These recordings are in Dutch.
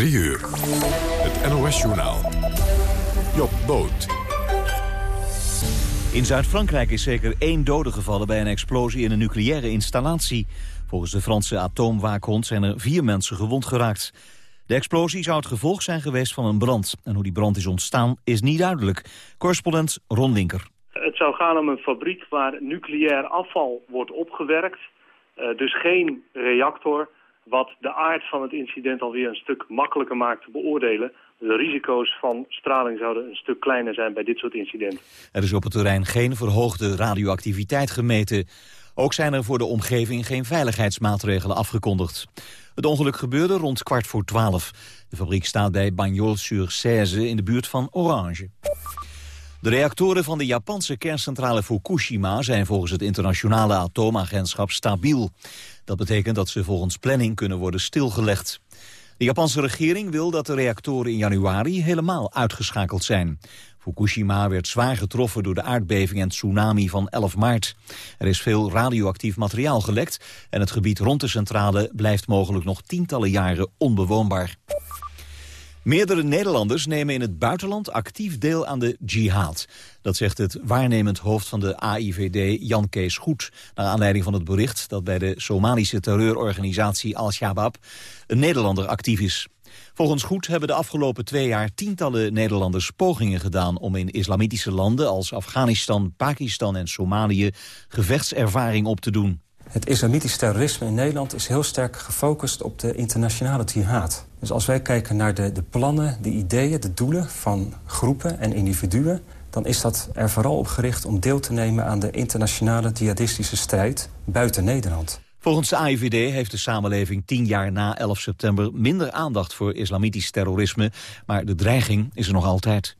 3 uur. Het NOS-journaal. Job Boot. In Zuid-Frankrijk is zeker één dode gevallen bij een explosie in een nucleaire installatie. Volgens de Franse atoomwaakhond zijn er vier mensen gewond geraakt. De explosie zou het gevolg zijn geweest van een brand. En hoe die brand is ontstaan is niet duidelijk. Correspondent Ron Linker. Het zou gaan om een fabriek waar nucleair afval wordt opgewerkt. Uh, dus geen reactor, wat de aard van het incident alweer een stuk makkelijker maakt te beoordelen. De risico's van straling zouden een stuk kleiner zijn bij dit soort incidenten. Er is op het terrein geen verhoogde radioactiviteit gemeten. Ook zijn er voor de omgeving geen veiligheidsmaatregelen afgekondigd. Het ongeluk gebeurde rond kwart voor twaalf. De fabriek staat bij Bagnols-sur-Cèze in de buurt van Orange. De reactoren van de Japanse kerncentrale Fukushima zijn volgens het internationale atoomagentschap stabiel. Dat betekent dat ze volgens planning kunnen worden stilgelegd. De Japanse regering wil dat de reactoren in januari helemaal uitgeschakeld zijn. Fukushima werd zwaar getroffen door de aardbeving en tsunami van 11 maart. Er is veel radioactief materiaal gelekt en het gebied rond de centrale blijft mogelijk nog tientallen jaren onbewoonbaar. Meerdere Nederlanders nemen in het buitenland actief deel aan de jihad. Dat zegt het waarnemend hoofd van de AIVD Jan Kees Goed... naar aanleiding van het bericht dat bij de Somalische terreurorganisatie Al-Shabaab... een Nederlander actief is. Volgens Goed hebben de afgelopen twee jaar tientallen Nederlanders pogingen gedaan... om in islamitische landen als Afghanistan, Pakistan en Somalië gevechtservaring op te doen. Het islamitisch terrorisme in Nederland is heel sterk gefocust op de internationale jihad. Dus als wij kijken naar de, de plannen, de ideeën, de doelen van groepen en individuen... dan is dat er vooral op gericht om deel te nemen aan de internationale jihadistische strijd buiten Nederland. Volgens de AIVD heeft de samenleving tien jaar na 11 september minder aandacht voor islamitisch terrorisme, maar de dreiging is er nog altijd.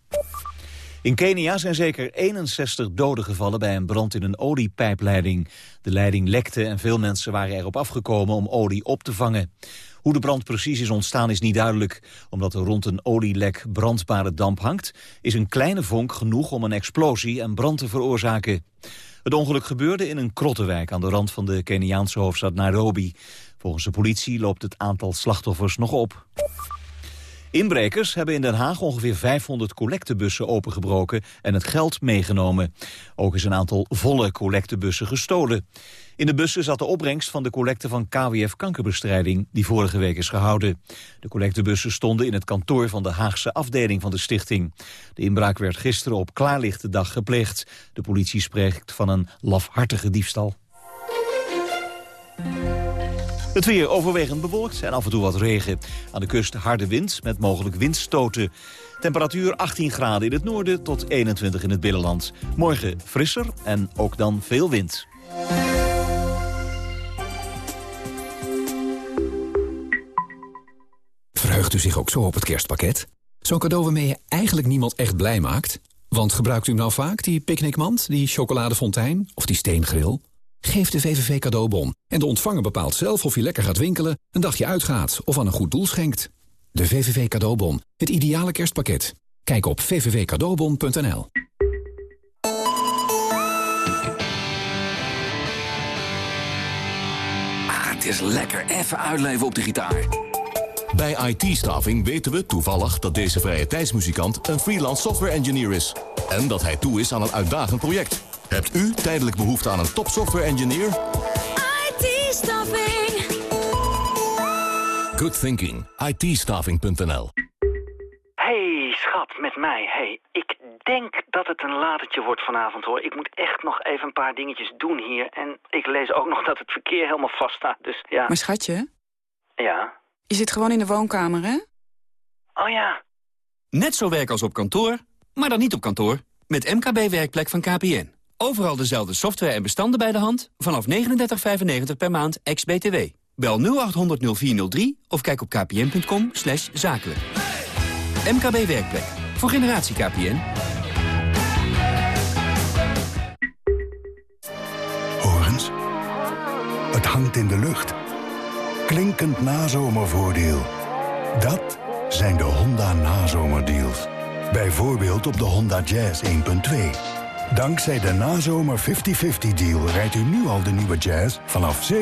In Kenia zijn zeker 61 doden gevallen bij een brand in een oliepijpleiding. De leiding lekte en veel mensen waren erop afgekomen om olie op te vangen. Hoe de brand precies is ontstaan is niet duidelijk. Omdat er rond een olielek brandbare damp hangt... is een kleine vonk genoeg om een explosie en brand te veroorzaken. Het ongeluk gebeurde in een krottenwijk aan de rand van de Keniaanse hoofdstad Nairobi. Volgens de politie loopt het aantal slachtoffers nog op. Inbrekers hebben in Den Haag ongeveer 500 collectebussen opengebroken en het geld meegenomen. Ook is een aantal volle collectebussen gestolen. In de bussen zat de opbrengst van de collecte van KWF Kankerbestrijding, die vorige week is gehouden. De collectebussen stonden in het kantoor van de Haagse afdeling van de stichting. De inbraak werd gisteren op klaarlichte dag gepleegd. De politie spreekt van een lafhartige diefstal. Het weer overwegend bewolkt en af en toe wat regen. Aan de kust harde wind met mogelijk windstoten. Temperatuur 18 graden in het noorden tot 21 in het binnenland. Morgen frisser en ook dan veel wind. Verheugt u zich ook zo op het kerstpakket? Zo'n cadeau waarmee je eigenlijk niemand echt blij maakt? Want gebruikt u nou vaak die picknickmand, die chocoladefontein of die steengril? Geef de VVV cadeaubon en de ontvanger bepaalt zelf of je lekker gaat winkelen, een dagje uitgaat of aan een goed doel schenkt. De VVV cadeaubon, het ideale kerstpakket. Kijk op vvvcadeaubon.nl. Ah, het is lekker even uitleven op de gitaar. Bij IT-staffing weten we toevallig dat deze vrije tijdsmuzikant een freelance software engineer is. En dat hij toe is aan een uitdagend project. Hebt u tijdelijk behoefte aan een top software engineer? IT-staffing. Good thinking. it Hey, schat, met mij. Hey, ik denk dat het een latertje wordt vanavond, hoor. Ik moet echt nog even een paar dingetjes doen hier. En ik lees ook nog dat het verkeer helemaal vast staat, dus ja. Maar schatje? Ja? Je zit gewoon in de woonkamer, hè? Oh ja. Net zo werk als op kantoor, maar dan niet op kantoor. Met MKB Werkplek van KPN. Overal dezelfde software en bestanden bij de hand. Vanaf 39,95 per maand, ex-BTW. Bel 0800 0403 of kijk op kpn.com zakelijk. MKB Werkplek. Voor generatie KPN. Horens. Het hangt in de lucht. Klinkend nazomervoordeel. Dat zijn de Honda nazomerdeals. Bijvoorbeeld op de Honda Jazz 1.2. Dankzij de nazomer 50-50 deal rijdt u nu al de nieuwe Jazz vanaf 7.450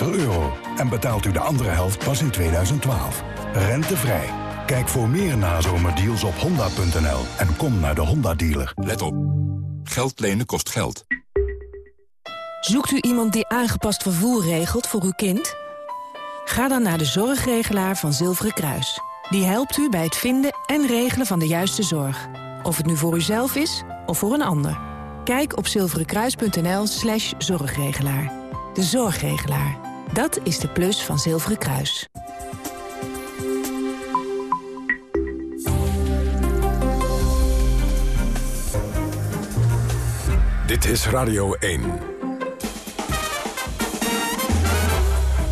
euro. En betaalt u de andere helft pas in 2012. Rentevrij. Kijk voor meer nazomerdeals op honda.nl en kom naar de Honda dealer. Let op. Geld lenen kost geld. Zoekt u iemand die aangepast vervoer regelt voor uw kind? Ga dan naar de zorgregelaar van Zilveren Kruis. Die helpt u bij het vinden en regelen van de juiste zorg. Of het nu voor uzelf is of voor een ander. Kijk op zilverenkruis.nl slash zorgregelaar. De zorgregelaar. Dat is de plus van Zilveren Kruis. Dit is Radio 1.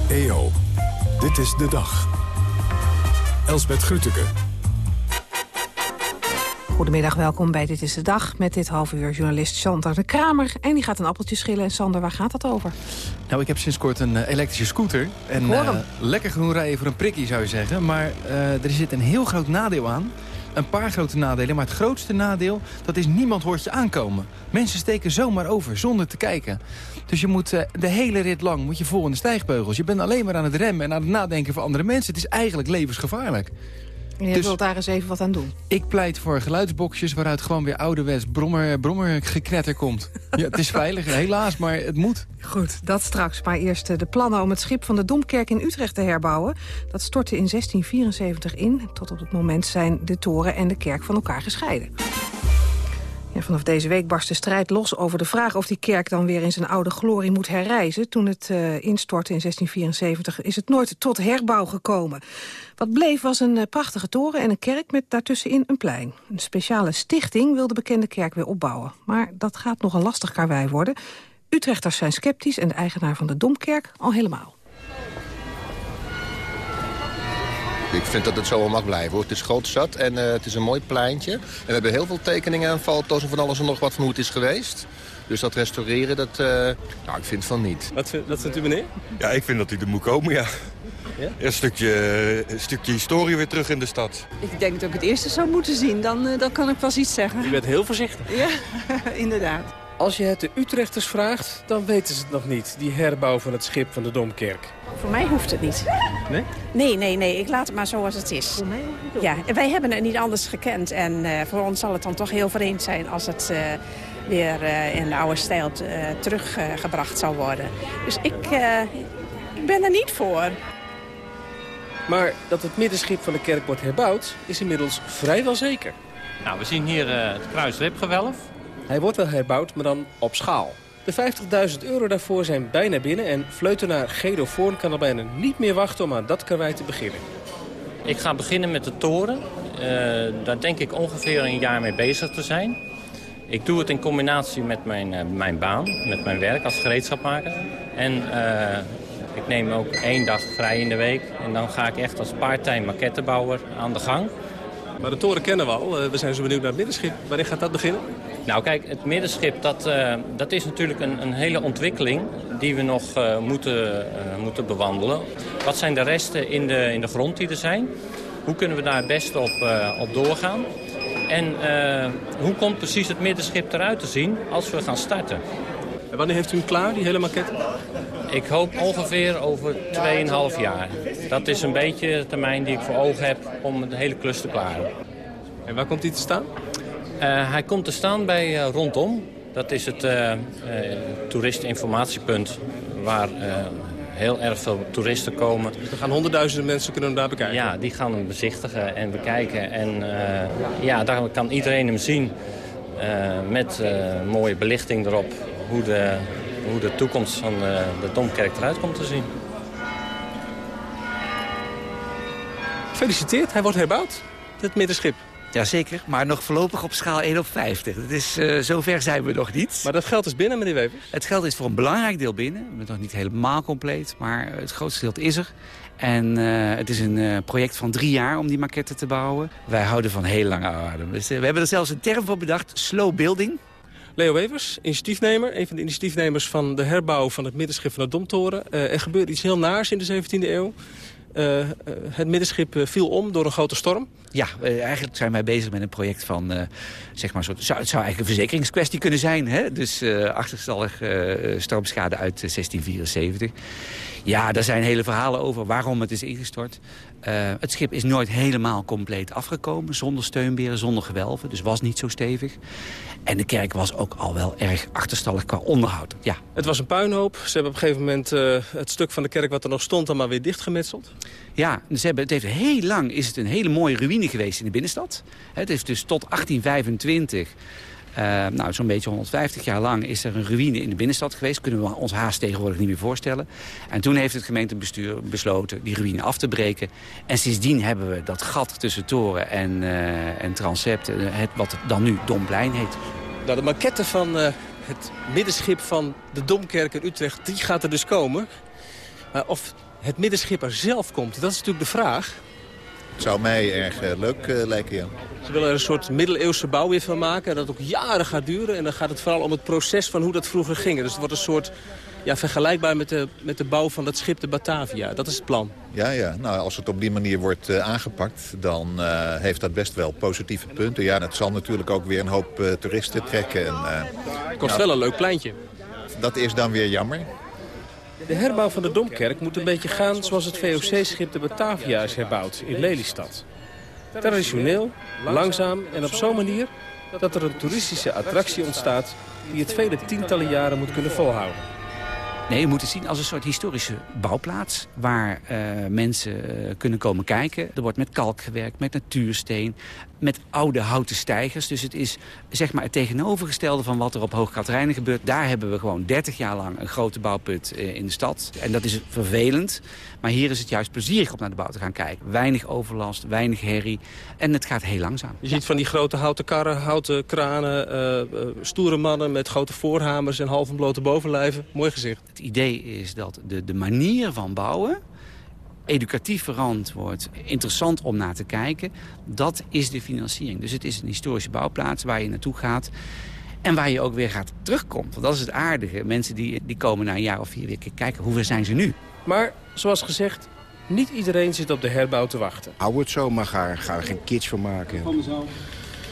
EO, dit is de dag. Elsbeth Grütke. Goedemiddag, welkom bij Dit is de Dag. Met dit half uur journalist Sander de Kramer. En die gaat een appeltje schillen. En Sander, waar gaat dat over? Nou, ik heb sinds kort een uh, elektrische scooter. En uh, lekker genoeg rijden voor een prikkie, zou je zeggen. Maar uh, er zit een heel groot nadeel aan. Een paar grote nadelen, maar het grootste nadeel... dat is niemand hoort je aankomen. Mensen steken zomaar over, zonder te kijken. Dus je moet de hele rit lang moet je vol in de stijgbeugels. Je bent alleen maar aan het remmen en aan het nadenken voor andere mensen. Het is eigenlijk levensgevaarlijk. Je dus wilt daar eens even wat aan doen. Ik pleit voor geluidsboxjes waaruit gewoon weer ouderwets brommer, brommer gekretter komt. Ja, het is veilig, helaas, maar het moet. Goed, dat straks. Maar eerst de plannen om het schip van de Domkerk in Utrecht te herbouwen. Dat stortte in 1674 in. Tot op het moment zijn de toren en de kerk van elkaar gescheiden. Ja, vanaf deze week barst de strijd los over de vraag of die kerk dan weer in zijn oude glorie moet herreizen. Toen het uh, instortte in 1674 is het nooit tot herbouw gekomen. Wat bleef was een uh, prachtige toren en een kerk met daartussenin een plein. Een speciale stichting wil de bekende kerk weer opbouwen. Maar dat gaat nog een lastig karwei worden. Utrechters zijn sceptisch en de eigenaar van de Domkerk al helemaal. Ik vind dat het zo wel mag blijven. Hoor. Het is groot zat en uh, het is een mooi pleintje. En we hebben heel veel tekeningen en foto's en van alles en nog wat van hoe het is geweest. Dus dat restaureren, dat, uh, nou, ik vind van niet. Wat, wat vindt u meneer? Ja, ik vind dat hij er moet komen, ja. Ja? Een, stukje, een stukje historie weer terug in de stad. Ik denk dat ik het eerste zou moeten zien, dan, uh, dan kan ik pas iets zeggen. U bent heel voorzichtig. Ja, inderdaad. Als je het de Utrechters vraagt, dan weten ze het nog niet. Die herbouw van het schip van de Domkerk. Voor mij hoeft het niet. Nee? Nee, nee, nee. Ik laat het maar zoals het is. Voor mij hoeft het Ja, wij hebben het niet anders gekend. En uh, voor ons zal het dan toch heel vreemd zijn als het uh, weer uh, in de oude stijl teruggebracht zal worden. Dus ik, ik ben er niet voor. Maar dat het middenschip van de kerk wordt herbouwd, is inmiddels vrijwel zeker. Nou, we zien hier het kruisribgewelf. Hij wordt wel herbouwd, maar dan op schaal. De 50.000 euro daarvoor zijn bijna binnen en fleutenaar Gedo Voorn kan al bijna niet meer wachten om aan dat karwei te beginnen. Ik ga beginnen met de toren. Uh, daar denk ik ongeveer een jaar mee bezig te zijn. Ik doe het in combinatie met mijn, uh, mijn baan, met mijn werk als gereedschapmaker. En uh, ik neem ook één dag vrij in de week. En dan ga ik echt als part-time maquettebouwer aan de gang. Maar de toren kennen we al. We zijn zo benieuwd naar het middenschip. Wanneer gaat dat beginnen? Nou kijk, het middenschip dat, uh, dat is natuurlijk een, een, hele ontwikkeling die we nog uh, moeten, uh, moeten bewandelen. Wat zijn de resten in de, in de grond die er zijn? Hoe kunnen we daar het beste op, op doorgaan? En hoe komt precies het middenschip eruit te zien als we gaan starten? En wanneer heeft u hem klaar, die hele maquette? Ik hoop ongeveer over 2,5 jaar. Dat is een beetje de termijn die ik voor ogen heb om de hele klus te klaren. En waar komt hij te staan? Uh, hij komt te staan bij uh, Rondom. Dat is het uh, toeristeninformatiepunt waar heel erg veel toeristen komen. Dus er gaan honderdduizenden mensen kunnen hem daar bekijken? Ja, die gaan hem bezichtigen en bekijken. En ja, daar kan iedereen hem zien met mooie belichting erop. Hoe de, hoe de toekomst van de Domkerk eruit komt te zien. Gefeliciteerd, hij wordt herbouwd, het middenschip. Jazeker, maar nog voorlopig op schaal 1 op 50. Dat is, uh, zover zijn we nog niet. Maar dat geld is binnen, meneer Wevers? Het geld is voor een belangrijk deel binnen. We zijn nog niet helemaal compleet, maar het grootste deel is er. En uh, het is een uh, project van drie jaar om die maquette te bouwen. Wij houden van heel lange adem. Dus, we hebben er zelfs een term voor bedacht, slow building. Leo Wevers, initiatiefnemer, een van de initiatiefnemers van de herbouw van het middenschip van de Domtoren. er gebeurt iets heel naars in de 17e eeuw. Uh, het middenschip viel om door een grote storm. Ja, eigenlijk zijn wij bezig met een project van, zeg maar, soort, zou, het zou eigenlijk een verzekeringskwestie kunnen zijn. Hè? Dus achterstallig stormschade uit 1674. Ja, daar zijn hele verhalen over waarom het is ingestort. Uh, het schip is nooit helemaal compleet afgekomen. Zonder steunberen, zonder gewelven. Dus was niet zo stevig. En de kerk was ook al wel erg achterstallig qua onderhoud. Ja. Het was een puinhoop. Ze hebben op een gegeven moment uh, het stuk van de kerk wat er nog stond... dan maar weer dichtgemetseld. Ja, ze hebben, het heeft heel lang is het een hele mooie ruïne geweest in de binnenstad. Het is dus tot 1825 uh, nou, zo'n beetje 150 jaar lang is er een ruïne in de binnenstad geweest. Kunnen we ons haast tegenwoordig niet meer voorstellen. En toen heeft het gemeentebestuur besloten die ruïne af te breken. En sindsdien hebben we dat gat tussen toren en, uh, en transept, uh, het, wat dan nu Domplein heet. Nou, de maquette van het middenschip van de Domkerk in Utrecht, die gaat er dus komen. Maar of het middenschip er zelf komt, dat is natuurlijk de vraag. Het zou mij erg leuk lijken, ja. Ze willen er een soort middeleeuwse bouw weer van maken. Dat ook jaren gaat duren. En dan gaat het vooral om het proces van hoe dat vroeger ging. Dus het wordt een soort ja, vergelijkbaar met de, met de bouw van dat schip de Batavia. Dat is het plan. Ja, ja. Nou, als het op die manier wordt uh, aangepakt, dan uh, heeft dat best wel positieve punten. Ja, het zal natuurlijk ook weer een hoop uh, toeristen trekken. En, het kost nou, wel een leuk pleintje. Dat is dan weer jammer. De herbouw van de Domkerk moet een beetje gaan zoals het VOC-schip de Batavia is herbouwd in Lelystad. Traditioneel, langzaam en op zo'n manier dat er een toeristische attractie ontstaat... die het vele tientallen jaren moet kunnen volhouden. Nee, je moet het zien als een soort historische bouwplaats... waar uh, mensen uh, kunnen komen kijken. Er wordt met kalk gewerkt, met natuursteen met oude houten stijgers. Dus het is zeg maar het tegenovergestelde van wat er op Hoog gebeurt. Daar hebben we gewoon 30 jaar lang een grote bouwput eh, in de stad. En dat is vervelend. Maar hier is het juist plezierig om naar de bouw te gaan kijken. Weinig overlast, weinig herrie. En het gaat heel langzaam. Je ziet van die grote houten karren, houten kranen, uh, stoere mannen met grote voorhamers en half blote bovenlijven. Mooi gezicht. Het idee is dat de, de manier van bouwen educatief verantwoord, interessant om naar te kijken. Dat is de financiering. Dus het is een historische bouwplaats waar je naartoe gaat. En waar je ook weer gaat terugkomt. Want dat is het aardige. Mensen die, die komen na een jaar of vier weer kijken. Hoe zijn ze nu? Maar, zoals gezegd, niet iedereen zit op de herbouw te wachten. Hou het zo, maar ga, ga er geen kitsch van maken.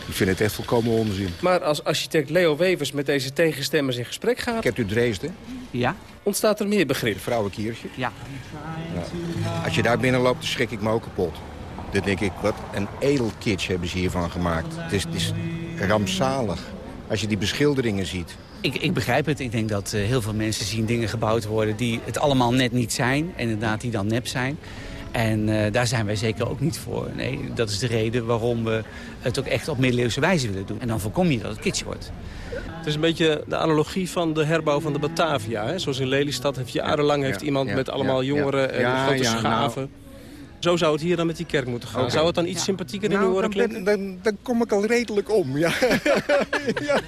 Ik vind het echt volkomen onzin. Maar als architect Leo Wevers met deze tegenstemmers in gesprek gaat... Ik heb u Dresden. Ja. Ontstaat er meer begrip? Vrouwenkiertje. Ja. Nou, als je daar binnen loopt, dan schrik ik me ook kapot. Dan denk ik, wat een edelkitsch hebben ze hiervan gemaakt. Het is, het is rampzalig als je die beschilderingen ziet. Ik, ik, begrijp het. Ik denk dat uh, heel veel mensen zien dingen gebouwd worden... die het allemaal net niet zijn. En inderdaad die dan nep zijn. En uh, daar zijn wij zeker ook niet voor. Nee, dat is de reden waarom we het ook echt op middeleeuwse wijze willen doen. En dan voorkom je dat het kitsch wordt. Het is een beetje de analogie van de herbouw van de Batavia. Hè? Zoals in Lelystad heeft jarenlang heeft iemand met allemaal jongeren en grote schaven. Nou. Zo zou het hier dan met die kerk moeten gaan. Okay. Zou het dan iets sympathieker in nou, uw oren klinken? Dan, dan, dan, kom ik al redelijk om, ja. ja.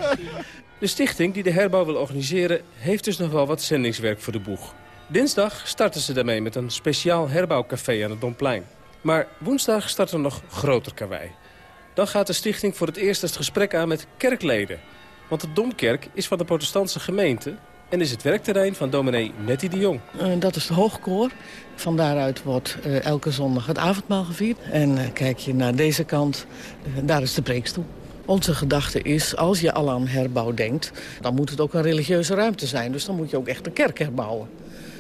De stichting die de herbouw wil organiseren... heeft dus nog wel wat zendingswerk voor de boeg. Dinsdag starten ze daarmee met een speciaal herbouwcafé aan het Domplein. Maar woensdag start er nog groter karwei. Dan gaat de stichting voor het eerst het gesprek aan met kerkleden. Want de Domkerk is van de protestantse gemeente... en is het werkterrein van dominee Nettie de Jong. Uh, dat is de hoogkoor. Van daaruit wordt uh, elke zondag het avondmaal gevierd. En uh, kijk je naar deze kant, daar is de preekstoel. Onze gedachte is, als je al aan herbouw denkt... dan moet het ook een religieuze ruimte zijn. Dus dan moet je ook echt een kerk herbouwen.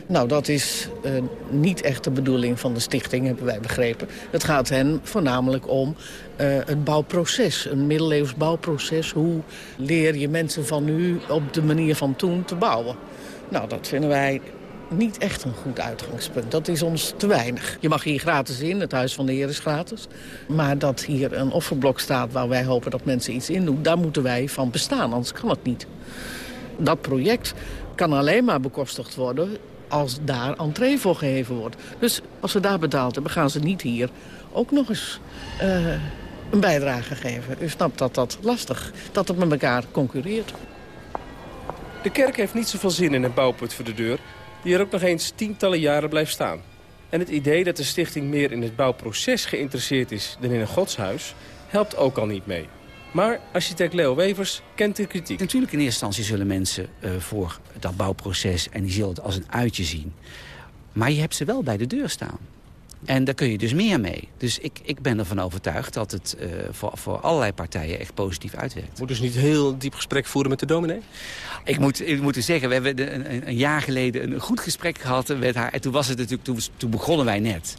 Nou, dat is uh, niet echt de bedoeling van de stichting, hebben wij begrepen. Het gaat hen voornamelijk om uh, het bouwproces, een middeleeuws bouwproces. Hoe leer je mensen van nu op de manier van toen te bouwen? Nou, dat vinden wij niet echt een goed uitgangspunt. Dat is ons te weinig. Je mag hier gratis in, het Huis van de Heer is gratis. Maar dat hier een offerblok staat waar wij hopen dat mensen iets in doen... daar moeten wij van bestaan, anders kan het niet. Dat project kan alleen maar bekostigd worden als daar entree voor gegeven wordt. Dus als ze daar betaald hebben, gaan ze niet hier ook nog eens uh, een bijdrage geven. U snapt dat dat lastig, dat het met elkaar concurreert. De kerk heeft niet zoveel zin in een bouwput voor de deur... die er ook nog eens tientallen jaren blijft staan. En het idee dat de stichting meer in het bouwproces geïnteresseerd is... dan in een godshuis, helpt ook al niet mee. Maar architect Leo Wevers kent de kritiek. Natuurlijk in eerste instantie zullen mensen uh, voor dat bouwproces... en die zullen het als een uitje zien. Maar je hebt ze wel bij de deur staan. En daar kun je dus meer mee. Dus ik, ik ben ervan overtuigd dat het uh, voor, voor allerlei partijen echt positief uitwerkt. Moet dus niet heel diep gesprek voeren met de dominee? Ik moet, ik moet zeggen, we hebben een, een, jaar geleden een goed gesprek gehad met haar. En toen, was het natuurlijk, toen, toen begonnen wij net.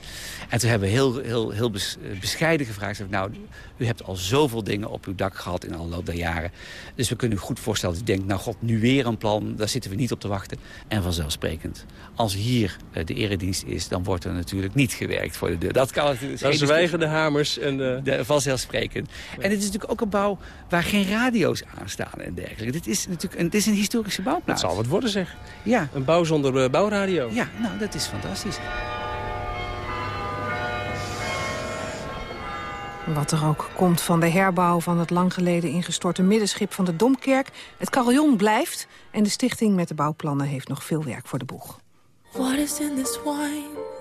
En toen hebben we heel, heel, heel bescheiden gevraagd. Nou, u hebt al zoveel dingen op uw dak gehad in alle loop der jaren. Dus we kunnen u goed voorstellen dat u denkt... nou god, nu weer een plan, daar zitten we niet op te wachten. En vanzelfsprekend, als hier uh, de eredienst is... dan wordt er natuurlijk niet gewerkt voor de deur. Dat kan natuurlijk. Dan zwijgen de hamers en de... de vanzelfsprekend. En het is natuurlijk ook een bouw waar geen radio's aan staan en dergelijke. Dit is natuurlijk een, het is een historische bouwplaats. Dat zal wat worden, zeg. Ja. Een bouw zonder uh, bouwradio. Ja, nou, dat is fantastisch. Wat er ook komt van de herbouw van het lang geleden ingestorte middenschip van de Domkerk. Het carillon blijft en de stichting met de bouwplannen heeft nog veel werk voor de boeg. What is in this wine?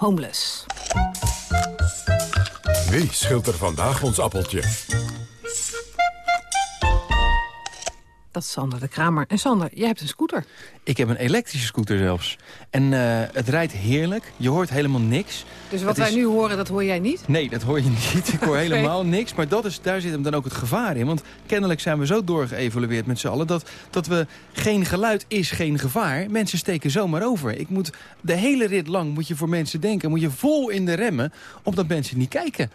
Homeless. Wie schilt er vandaag ons appeltje? Dat is Sander de Kramer. En Sander, jij hebt een scooter. Ik heb een elektrische scooter zelfs. En eh, het rijdt heerlijk. Je hoort helemaal niks. Dus wat Het wij is- nu horen, dat hoor jij niet? Nee, dat hoor je niet. Ik hoor helemaal niks. Maar dat is, daar zit hem dan ook het gevaar in. Want kennelijk zijn we zo doorgeëvalueerd met z'n allen... Dat, dat we geen geluid is geen gevaar. Mensen steken zomaar over. Ik moet de hele rit lang moet je voor mensen denken. Moet je vol in de remmen, omdat mensen niet kijken.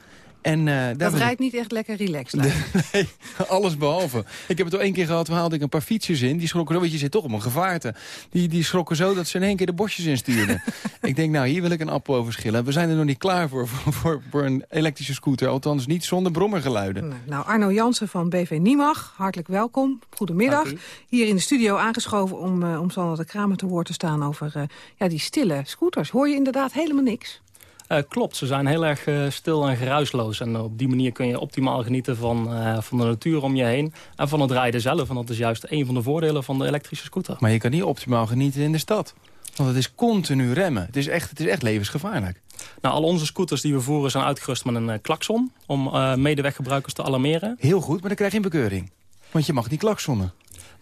En, eh, Dat ik- rijdt niet echt lekker relaxed. Nee, alles behalve. Ik heb het al één keer gehad, we haalden ik een paar fietsers in. Die schrokken zo, want je zit toch op een gevaarte. Die, die schrokken zo dat ze in één keer de bosjes instuurden. ik denk, nou, hier wil ik een appel over schillen. We zijn er nog niet klaar voor, voor, voor, voor een elektrische scooter. Althans niet zonder brommergeluiden. Nou, Arno Jansen van BV Niemag, hartelijk welkom. Goedemiddag. Hier in de studio aangeschoven om, eh, om Sander de Kramer te woord te staan over eh, ja, die stille scooters. Hoor je inderdaad helemaal niks? Uh, klopt, ze zijn heel erg uh, stil en geruisloos. En op die manier kun je optimaal genieten van, uh, van de natuur om je heen. En van het rijden zelf. En dat is juist een van de voordelen van de elektrische scooter. Maar je kan niet optimaal genieten in de stad. Want het is continu remmen. Het is echt, het is echt levensgevaarlijk. Nou, al onze scooters die we voeren zijn uitgerust met een klakson... om medeweggebruikers te alarmeren. Heel goed, maar dan krijg je een bekeuring. Want je mag niet klaksonnen.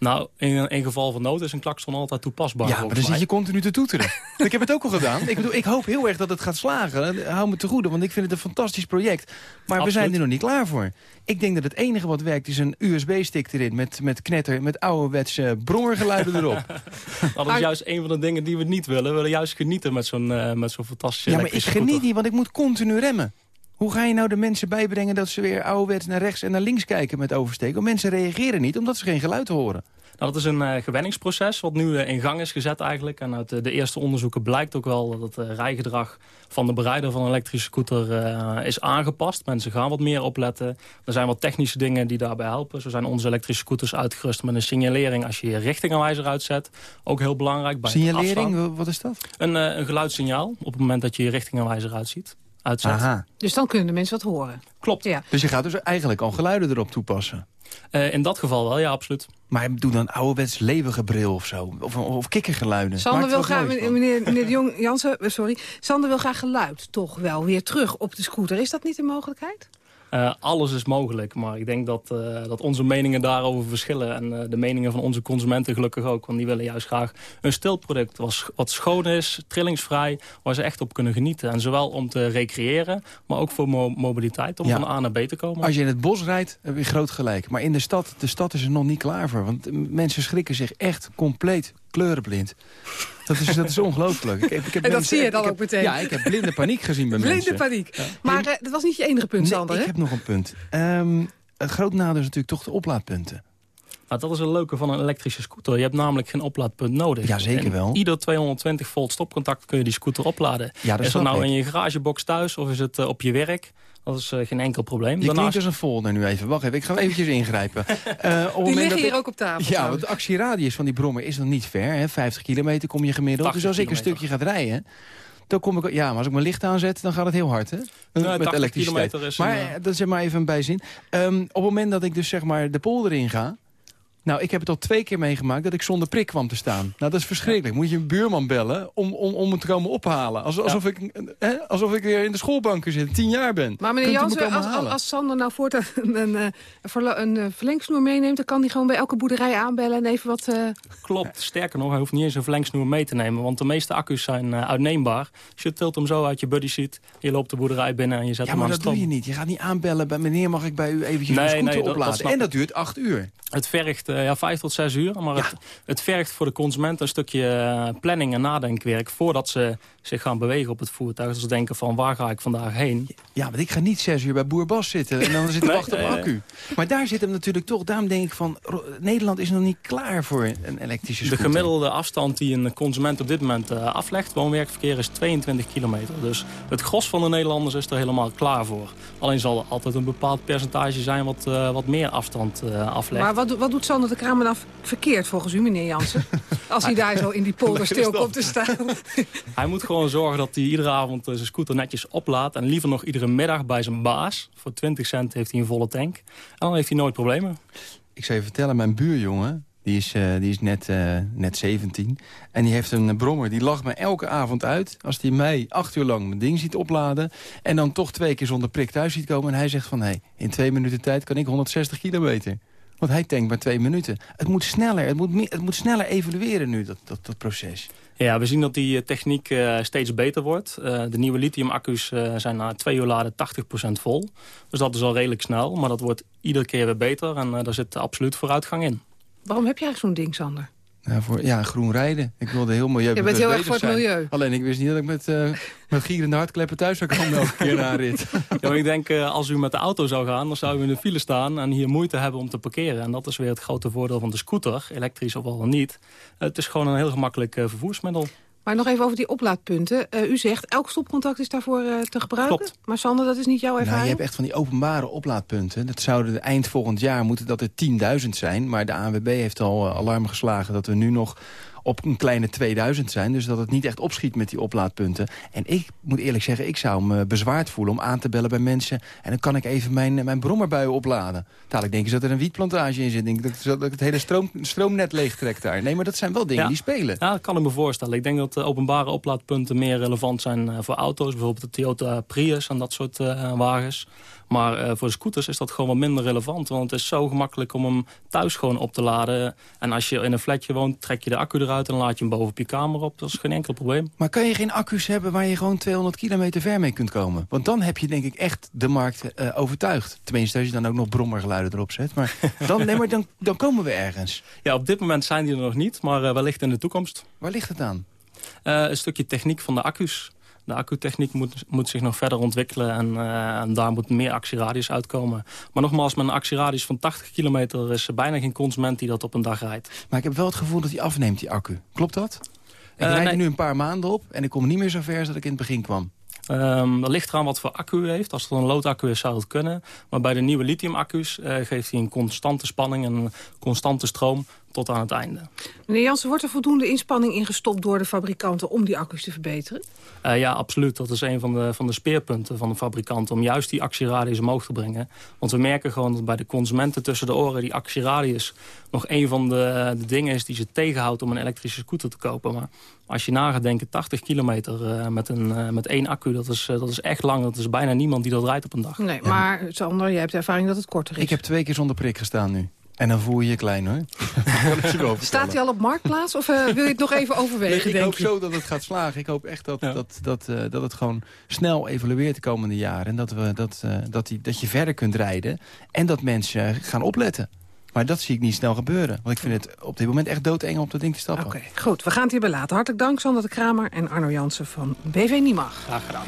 Nou, in, in geval van nood is een klakson altijd toepasbaar. Ja, maar dan zit je continu te toeteren. ik heb het ook al gedaan. Ik, bedoel, ik hoop heel erg dat het gaat slagen. Hou me te goede, want ik vind het een fantastisch project. Maar we zijn er nog niet klaar voor. Ik denk dat het enige wat werkt is een USB-stick erin... met, met knetter, met ouderwetse brommergeluiden erop. dat is juist een van de dingen die we niet willen. We willen juist genieten met zo'n uh, met zo'n fantastische Ja, maar ik geniet niet, want ik moet continu remmen. Hoe ga je nou de mensen bijbrengen dat ze weer ouderwets naar rechts en naar links kijken met oversteken? Want mensen reageren niet omdat ze geen geluid horen. Nou, dat is een uh, gewenningsproces wat nu uh, in gang is gezet eigenlijk. En uit uh, de eerste onderzoeken blijkt ook wel dat het rijgedrag van de bereider van een elektrische scooter is aangepast. Mensen gaan wat meer opletten. Er zijn wat technische dingen die daarbij helpen. Zo zijn onze elektrische scooters uitgerust met een signalering als je je richtingaanwijzer uitzet. Ook heel belangrijk. Bij signalering, wat is dat? Een, een geluidssignaal op het moment dat je je richtingaanwijzer uitziet. Uitzet. Aha. Dus dan kunnen de mensen wat horen. Klopt. Ja. Dus je gaat dus eigenlijk al geluiden erop toepassen? Uh, in dat geval wel, ja, absoluut. Maar doe dan ouderwets leeuwige bril of zo. Of, of kikkergeluiden. Sander wil graag, meneer, meneer de Jong Jansen, eh, sorry. Sander wil graag geluid toch wel weer terug op de scooter. Is dat niet een mogelijkheid? Uh, alles is mogelijk, maar ik denk dat, uh, dat onze meningen daarover verschillen. En uh, de meningen van onze consumenten gelukkig ook. Want die willen juist graag een stilproduct wat, wat schoon is, trillingsvrij... waar ze echt op kunnen genieten. En zowel om te recreëren, maar ook voor mo mobiliteit... om ja. van A naar B te komen. Als je in het bos rijdt, heb je groot gelijk. Maar in de stad, de stad is er nog niet klaar voor. Want mensen schrikken zich echt compleet kleurenblind. Dat is, dat is ongelooflijk. Ik, ik heb en dat zie je dan ook meteen. Ja, ik heb blinde paniek gezien bij blinde mensen. Blinde paniek. Ja. Maar uh, dat was niet je enige punt, nee, Sander, ik heb nog een punt. Um, het grote nadeel is natuurlijk toch de oplaadpunten. Nou, dat is een leuke van een elektrische scooter. Je hebt namelijk geen oplaadpunt nodig. Ja, zeker wel. En ieder 220 volt stopcontact kun je die scooter opladen. Ja, dat is dat nou ik. in je garagebox thuis of is het uh, op je werk? Dat is uh, geen enkel probleem. Je Daarnaast... klinkt als een folder nu even. Wacht even, ik ga eventjes ingrijpen. Uh, op die liggen hier ik... ook op tafel. Ja, want de actieradius van die brommer is nog niet ver. Hè? 50 kilometer kom je gemiddeld. Dus als ik een stukje ga rijden... Dan kom ik, ja, maar als ik mijn licht aanzet, dan gaat het heel hard, hè? Ja, Met elektriciteit. Is maar een, dat is maar even een bijzin. Um, op het moment dat ik dus zeg maar de polder inga... Nou, ik heb het al twee keer meegemaakt dat ik zonder prik kwam te staan. Nou, dat is verschrikkelijk. Moet je een buurman bellen om, om, om het te komen ophalen. Alsof, ik, hè, alsof ik weer in de schoolbanken zit, tien jaar ben. Maar meneer Jansen, als, als, als, Sander nou voortaan een, een, een, een verlengsnoer meeneemt... dan kan hij gewoon bij elke boerderij aanbellen en even wat... Uh... Klopt. Sterker nog, hij hoeft niet eens een verlengsnoer mee te nemen. Want de meeste accu's zijn uh, uitneembaar. Dus je tilt hem zo uit je buddy seat. Je loopt de boerderij binnen en je zet ja, hem aan maar dat doe je niet. Je gaat niet aanbellen bij meneer mag ik bij u eventjes nee, een scooter nee, dat, opladen. Dat en dat duurt acht uur. Het vergt uh, ja, vijf tot zes uur. Maar ja. het, het, vergt voor de consument een stukje planning en nadenkwerk... voordat ze zich gaan bewegen op het voertuig. Dus ze denken van waar ga ik vandaag heen? Ja, want ik ga niet zes uur bij Boer Bas zitten en dan zit ik nee, wachten op accu. Maar daar zit hem natuurlijk toch, daarom denk ik van... Nederland is nog niet klaar voor een elektrische scooter. De gemiddelde afstand die een consument op dit moment uh, aflegt... woon-werkverkeer is 22 kilometer. Dus het gros van de Nederlanders is er helemaal klaar voor. Alleen zal er altijd een bepaald percentage zijn wat, uh, wat meer afstand uh, aflegt. Maar wat, wat doet Sander de Kramer nou verkeerd volgens u, meneer Jansen? Als hij daar zo in die polder stil komt te staan. hij moet gewoon zorgen dat hij iedere avond zijn scooter netjes oplaadt. En liever nog iedere middag bij zijn baas. Voor 20 cent heeft hij een volle tank. En dan heeft hij nooit problemen. Ik zou je vertellen, mijn buurjongen... Die is, uh, die is net, uh, net 17. En die heeft een brommer. Die lacht me elke avond uit. Als hij mij acht uur lang mijn ding ziet opladen. En dan toch twee keer zonder prik thuis ziet komen. En hij zegt van, hé, hey, in twee minuten tijd kan ik 160 kilometer. Want hij tankt maar twee minuten. Het moet sneller, het moet, het moet sneller evolueren nu, dat, dat, dat proces. Ja, we zien dat die techniek uh, steeds beter wordt. Uh, de nieuwe lithium-accu's uh, zijn na twee uur laden 80% vol. Dus dat is al redelijk snel, maar dat wordt iedere keer weer beter. En daar zit absoluut vooruitgang in. Waarom heb jij zo'n ding, Sander? Ja, voor, ja, groen rijden. Ik wilde heel milieu. Je bent heel erg voor het milieu. Alleen ik wist niet dat ik met, uh, met gierende hartkleppen thuis zou komen elke keer na een rit. Ja, maar ik denk, uh, als u met de auto zou gaan, dan zou u in de file staan en hier moeite hebben om te parkeren. En dat is weer het grote voordeel van de scooter, elektrisch of al niet. het is gewoon een heel gemakkelijk uh, vervoersmiddel. Maar nog even over die oplaadpunten. Uh, u zegt, elk stopcontact is daarvoor uh, te gebruiken. Klopt. Maar Sander, dat is niet jouw ervaring? Nou, je hebt echt van die openbare oplaadpunten. Dat zouden eind volgend jaar moeten dat er 10.000 zijn. Maar de ANWB heeft al uh, alarm geslagen dat we nu nog op een kleine 2000 zijn. Dus dat het niet echt opschiet met die oplaadpunten. En ik moet eerlijk zeggen, ik zou me bezwaard voelen om aan te bellen bij mensen. En dan kan ik even mijn, mijn brommerbuien opladen. Dadelijk denken ze dat er een wietplantage in zit. Denk ik dat, dat het hele stroom, stroomnet leegtrekt daar. Nee, maar dat zijn wel dingen die spelen. Ja, dat kan ik me voorstellen. Ik denk dat de openbare oplaadpunten meer relevant zijn eh, voor auto's. Bijvoorbeeld de Toyota Prius en dat soort uh, wagens. Maar uh, voor scooters is dat gewoon wat minder relevant. Want het is zo gemakkelijk om hem thuis gewoon op te laden. En als je in een flatje woont, trek je de accu eruit... en laat je hem boven op je kamer op. Dat is geen enkel probleem. Maar kan je geen accu's hebben waar je gewoon 200 kilometer ver mee kunt komen? Want dan heb je denk ik echt de markt uh, overtuigd. Tenminste, als je dan ook nog brommergeluiden erop zet. Maar dan, nee, maar dan, dan komen we ergens. Ja, op dit moment zijn die er nog niet, maar uh, wellicht in de toekomst. Waar ligt het aan? een stukje techniek van de accu's. De accutechniek moet, moet zich nog verder ontwikkelen en, uh, en, daar moet meer actieradius uitkomen. Maar nogmaals, met een actieradius van 80 kilometer is er bijna geen consument die dat op een dag rijdt. Maar ik heb wel het gevoel dat hij afneemt, die accu. Klopt dat? Ik uh, rijd nee. nu een paar maanden op en ik kom niet meer zo ver als dat ik in het begin kwam. Um, dat ligt eraan wat voor accu u heeft. Als het een loodaccu is, zou het kunnen. Maar bij de nieuwe lithiumaccu's uh, geeft hij een constante spanning en een constante stroom tot aan het einde. Meneer Jansen, wordt er voldoende inspanning ingestopt door de fabrikanten om die accu's te verbeteren? Uh, ja, absoluut. Dat is een van de, van de speerpunten van de fabrikanten... om juist die actieradius omhoog te brengen. Want we merken gewoon dat bij de consumenten tussen de oren... die actieradius nog een van de, de dingen is die ze tegenhoudt... om een elektrische scooter te kopen. Maar als je na gaat denken, 80 kilometer uh, met, een, uh, met één accu... Dat is, dat is echt lang. Dat is bijna niemand die dat rijdt op een dag. Nee, maar Sander, jij hebt de ervaring dat het korter is. Ik heb twee keer zonder prik gestaan nu. En dan voel je je klein, hoor. Staat hij al op marktplaats of uh, wil je het nog even overwegen, nee, Ik hoop zo dat het gaat slagen. Ik hoop echt dat, ja. dat, dat, uh, dat het gewoon snel evolueert de komende jaren. En dat, we, dat, uh, dat, die, dat je verder kunt rijden. En dat mensen gaan opletten. Maar dat zie ik niet snel gebeuren. Want ik vind het op dit moment echt doodeng om op dat ding te stappen. Oké, okay, goed. We gaan het hierbij laten. Hartelijk dank, Sander de Kramer en Arno Jansen van BV Niemag. Graag gedaan.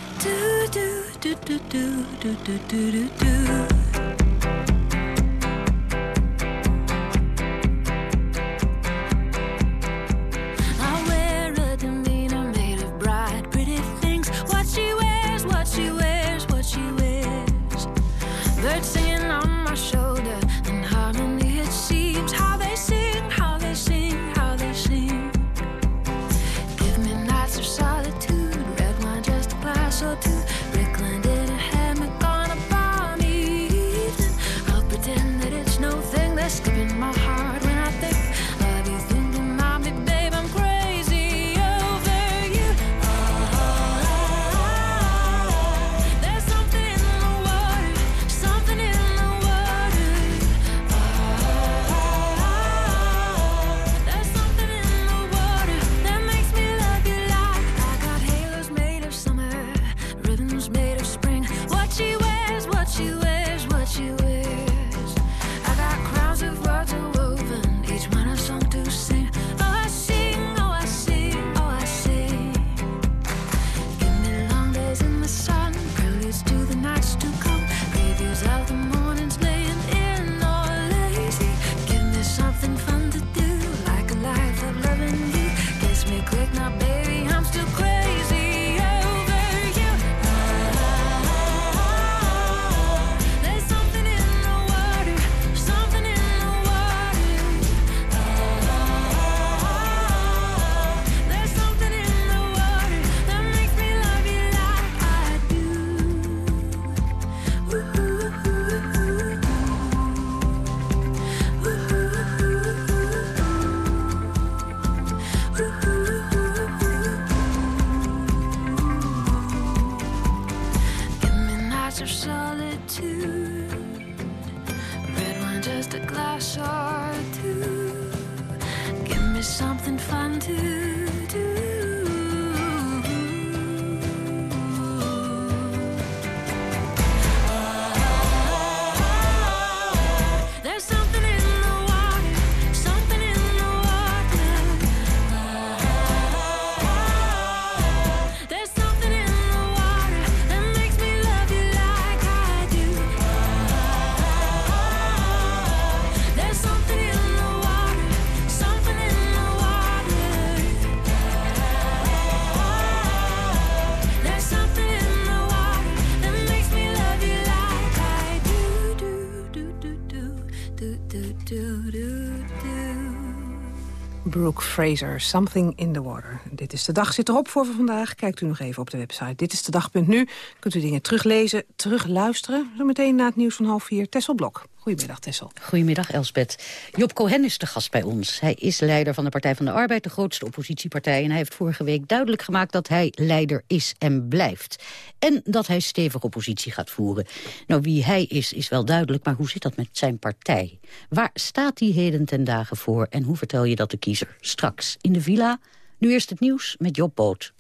Fraser, Something in the Water. Dit is de dag zit erop voor vandaag. Kijkt u nog even op de website. Dit is de dag.nu. Kunt u dingen teruglezen, terugluisteren. Zometeen na het nieuws van half vier. Tessel Blok. Goedemiddag, Tessel. Goedemiddag, Elsbeth. Job Cohen is de gast bij ons. Hij is leider van de Partij van de Arbeid, de grootste oppositiepartij. En hij heeft vorige week duidelijk gemaakt dat hij leider is en blijft. En dat hij stevig oppositie gaat voeren. Nou, wie hij is, is wel duidelijk, maar hoe zit dat met zijn partij? Waar staat hij heden ten dagen voor en hoe vertel je dat de kiezer? Straks in de villa. Nu eerst het nieuws met Job Boot.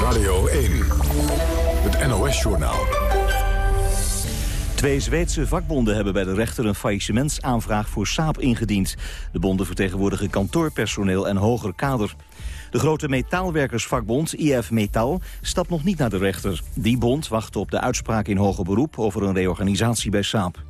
Radio 1, het NOS-journaal. Twee Zweedse vakbonden hebben bij de rechter een faillissementsaanvraag voor Saab ingediend. De bonden vertegenwoordigen kantoorpersoneel en hoger kader. De grote metaalwerkersvakbond, IF Metaal, stapt nog niet naar de rechter. Die bond wacht op de uitspraak in hoger beroep over een reorganisatie bij Saab.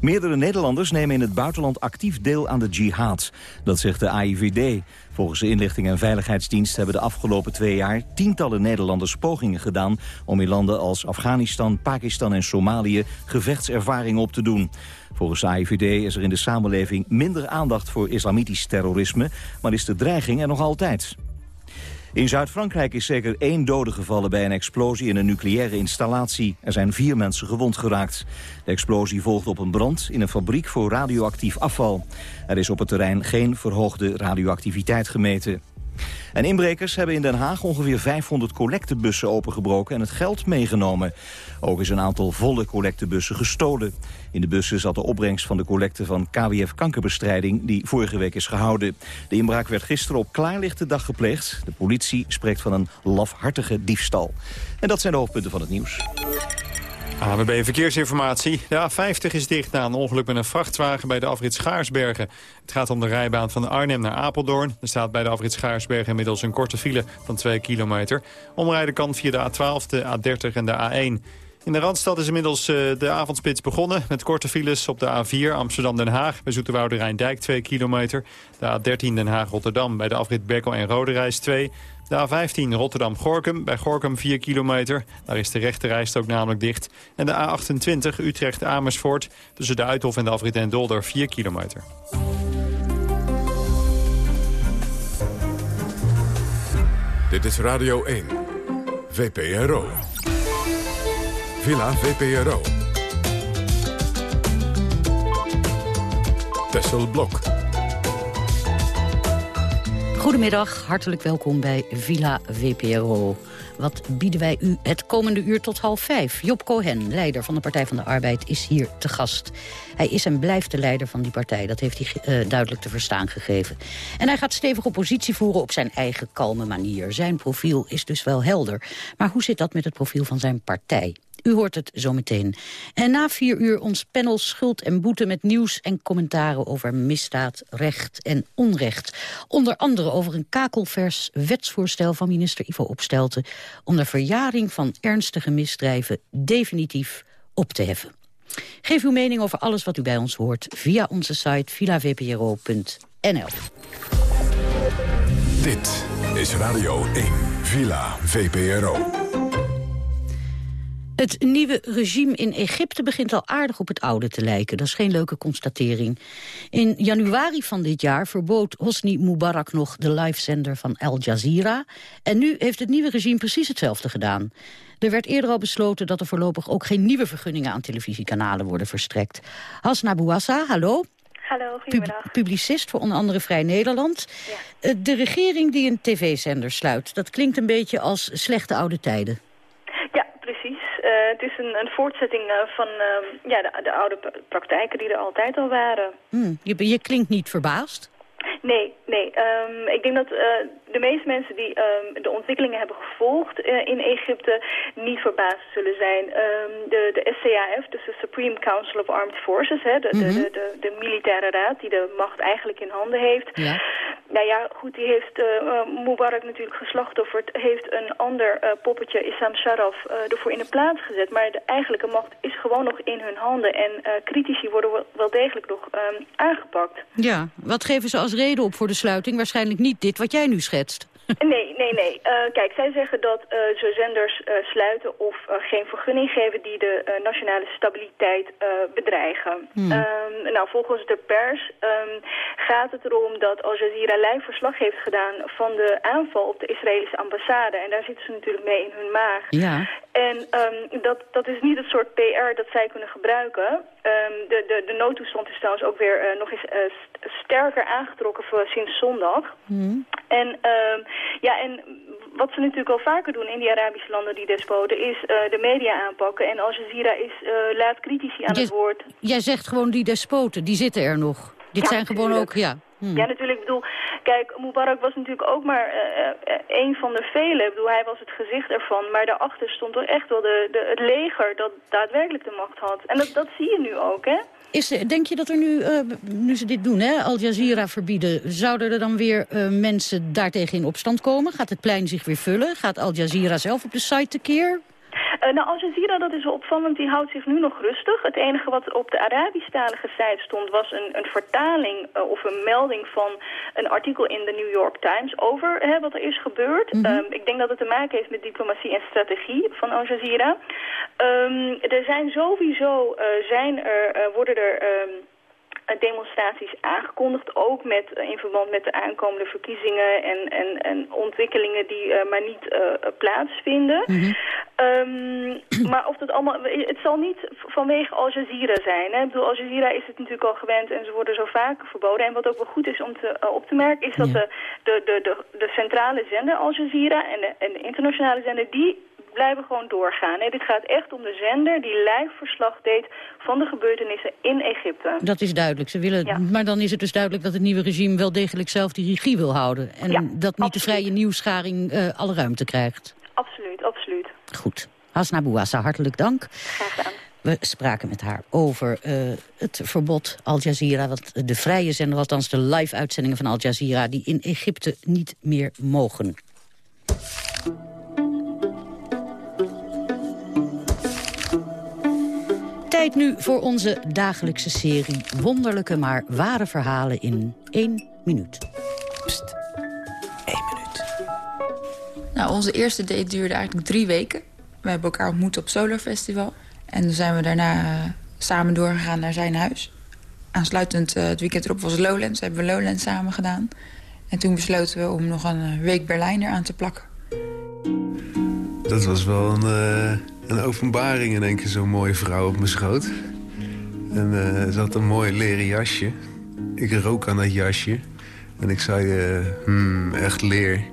Meerdere Nederlanders nemen in het buitenland actief deel aan de jihad. Dat zegt de AIVD. Volgens de Inlichting en Veiligheidsdienst hebben de afgelopen twee jaar tientallen Nederlanders pogingen gedaan om in landen als Afghanistan, Pakistan en Somalië gevechtservaring op te doen. Volgens de AIVD is er in de samenleving minder aandacht voor islamitisch terrorisme, maar is de dreiging er nog altijd. In Zuid-Frankrijk is zeker één dode gevallen bij een explosie in een nucleaire installatie. Er zijn vier mensen gewond geraakt. De explosie volgde op een brand in een fabriek voor radioactief afval. Er is op het terrein geen verhoogde radioactiviteit gemeten. En inbrekers hebben in Den Haag ongeveer 500 collectebussen opengebroken en het geld meegenomen. Ook is een aantal volle collectebussen gestolen. In de bussen zat de opbrengst van de collecte van KWF Kankerbestrijding die vorige week is gehouden. De inbraak werd gisteren op klaarlichte dag gepleegd. De politie spreekt van een lafhartige diefstal. En dat zijn de hoofdpunten van het nieuws. ABB Verkeersinformatie. De A50 is dicht na een ongeluk met een vrachtwagen bij de afrit Schaarsbergen. Het gaat om de rijbaan van Arnhem naar Apeldoorn. Er staat bij de afrit Schaarsbergen inmiddels een korte file van 2 kilometer. Omrijden kan via de A12, de A30 en de A1. In de Randstad is inmiddels uh, de avondspits begonnen... met korte files op de A4 Amsterdam-Den Haag... bij Zoeterwoude Rijndijk 2 kilometer. De A13 Den Haag-Rotterdam bij de afrit Bekkel en Roderijs 2... De A15 Rotterdam-Gorkum, bij Gorkum 4 kilometer. Daar is de rechte ook namelijk dicht. En de A28 Utrecht-Amersfoort tussen de Uithof en de afrit en Dolder 4 kilometer. Dit is Radio 1, VPRO. Villa VPRO. Tessel Blok. Goedemiddag, hartelijk welkom bij Villa VPRO. Wat bieden wij u het komende uur tot half vijf? Job Cohen, leider van de Partij van de Arbeid, is hier te gast. Hij is en blijft de leider van die partij, dat heeft hij uh, duidelijk te verstaan gegeven. En hij gaat stevig oppositie voeren op zijn eigen kalme manier. Zijn profiel is dus wel helder. Maar hoe zit dat met het profiel van zijn partij? U hoort het zometeen. En na vier uur ons panel Schuld en Boete met nieuws en commentaren over misdaad, recht en onrecht. Onder andere over een kakelvers wetsvoorstel van minister Ivo Opstelten... om de verjaring van ernstige misdrijven definitief op te heffen. Geef uw mening over alles wat u bij ons hoort via onze site villavpro.nl. Dit is Radio 1, Villa VPRO. Het nieuwe regime in Egypte begint al aardig op het oude te lijken. Dat is geen leuke constatering. In januari van dit jaar verbood Hosni Mubarak nog de livezender van Al Jazeera. En nu heeft het nieuwe regime precies hetzelfde gedaan. Er werd eerder al besloten dat er voorlopig ook geen nieuwe vergunningen aan televisiekanalen worden verstrekt. Hasna Bouassa, hallo. Hallo, goedemiddag. publicist voor onder andere Vrij Nederland. Ja. Eh, de regering die een tv-zender sluit, dat klinkt een beetje als slechte oude tijden. Uh, het is een, een voortzetting uh, van uh, ja, de, de, oude praktijken die er altijd al waren. Hmm, je, je klinkt niet verbaasd? Nee, nee. Um, ik denk dat uh, de meeste mensen die um, de ontwikkelingen hebben gevolgd uh, in Egypte niet verbaasd zullen zijn. Um, de, de SCAF, dus de Supreme Council of Armed Forces, hè, de, mm -hmm. de, de, de, militaire raad die de macht eigenlijk in handen heeft. Ja. Nou ja, goed, die heeft uh, Mubarak natuurlijk geslachtofferd, heeft een ander poppetje, Issam Sharaf, ervoor in de plaats gezet. Maar de eigenlijke macht is gewoon nog in hun handen en critici worden wel degelijk nog aangepakt. Ja, wat geven ze als reden op voor de sluiting? Waarschijnlijk niet dit wat jij nu schetst. Nee, nee, nee. Uh, kijk, zij zeggen dat uh, ze zenders uh, sluiten of geen vergunning geven die de nationale stabiliteit bedreigen. Hmm. Um, nou, volgens de pers um, gaat het erom dat Al Jazeera live verslag heeft gedaan van de aanval op de Israëlische ambassade. En daar zitten ze natuurlijk mee in hun maag. Ja. En um, dat, dat is niet het soort PR dat zij kunnen gebruiken. de, de, de noodtoestand is trouwens ook weer nog eens sterker aangetrokken voor sinds zondag. Hmm. En ja, en wat ze natuurlijk al vaker doen in die Arabische landen, die despoten, is uh, de media aanpakken. En Al Jazeera is, uh, laat critici aan het woord. Jij zegt gewoon die despoten, die zitten er nog. Dit zijn gewoon ook, ja. Hmm. Ja, natuurlijk. Ik bedoel, kijk, Mubarak was natuurlijk ook maar uh, een van de velen. Ik bedoel, hij was het gezicht ervan. Maar daarachter stond toch echt wel de, de, het leger dat daadwerkelijk de macht had. En dat, dat zie je nu ook, hè? Is, denk je dat er nu, uh, nu ze dit doen, hè, Al Jazeera verbieden... zouden er dan weer uh, mensen daartegen in opstand komen? Gaat het plein zich weer vullen? Gaat Al Jazeera zelf op de site tekeer? Uh, nou, Al Jazeera, dat is wel opvallend, die houdt zich nu nog rustig. Het enige wat op de Arabisch-talige site stond was een, een vertaling uh, of een melding van een artikel in de New York Times over hè, wat er is gebeurd. Mm -hmm. um, ik denk dat het te maken heeft met diplomatie en strategie van Al Jazeera. Um, er zijn sowieso, uh, zijn er, worden er... Um, demonstraties aangekondigd. Ook met, in verband met de aankomende verkiezingen en, en, en ontwikkelingen die uh, maar niet uh, plaatsvinden. Mm -hmm. um, maar of dat allemaal, het zal niet vanwege Al Jazeera zijn. Hè? Ik bedoel, Al Jazeera is het natuurlijk al gewend en ze worden zo vaak verboden. En wat ook wel goed is om te, uh, op te merken is dat de, de, de, de, de centrale zender Al Jazeera en de, en de internationale zender, die blijven gewoon doorgaan. Nee, dit gaat echt om de zender die live verslag deed van de gebeurtenissen in Egypte. Dat is duidelijk. Ze willen, ja. Maar dan is het dus duidelijk dat het nieuwe regime wel degelijk zelf die regie wil houden. En ja, dat niet absoluut. de vrije nieuwsgaring uh, alle ruimte krijgt. Absoluut, absoluut. Goed. Hasna Bouassa, hartelijk dank. Graag gedaan. We spraken met haar over uh, het verbod Al Jazeera, wat de vrije zender, althans de live-uitzendingen van Al Jazeera, die in Egypte niet meer mogen. Tijd nu voor onze dagelijkse serie wonderlijke maar ware verhalen in één minuut. Pst, één minuut. Nou, onze eerste date duurde eigenlijk drie weken. We hebben elkaar ontmoet op Solar Festival. En toen zijn we daarna uh, samen doorgegaan naar zijn huis. Aansluitend uh, het weekend erop was Lowlands. Hebben we Lowlands samen gedaan. En toen besloten we om nog een uh, week Berlijn aan te plakken. Dat was wel een een openbaring in één keer zo'n mooie vrouw op mijn schoot. En uh, ze had een mooi leren jasje. Ik rook aan dat jasje. En ik zei, uh, hmm, echt leer.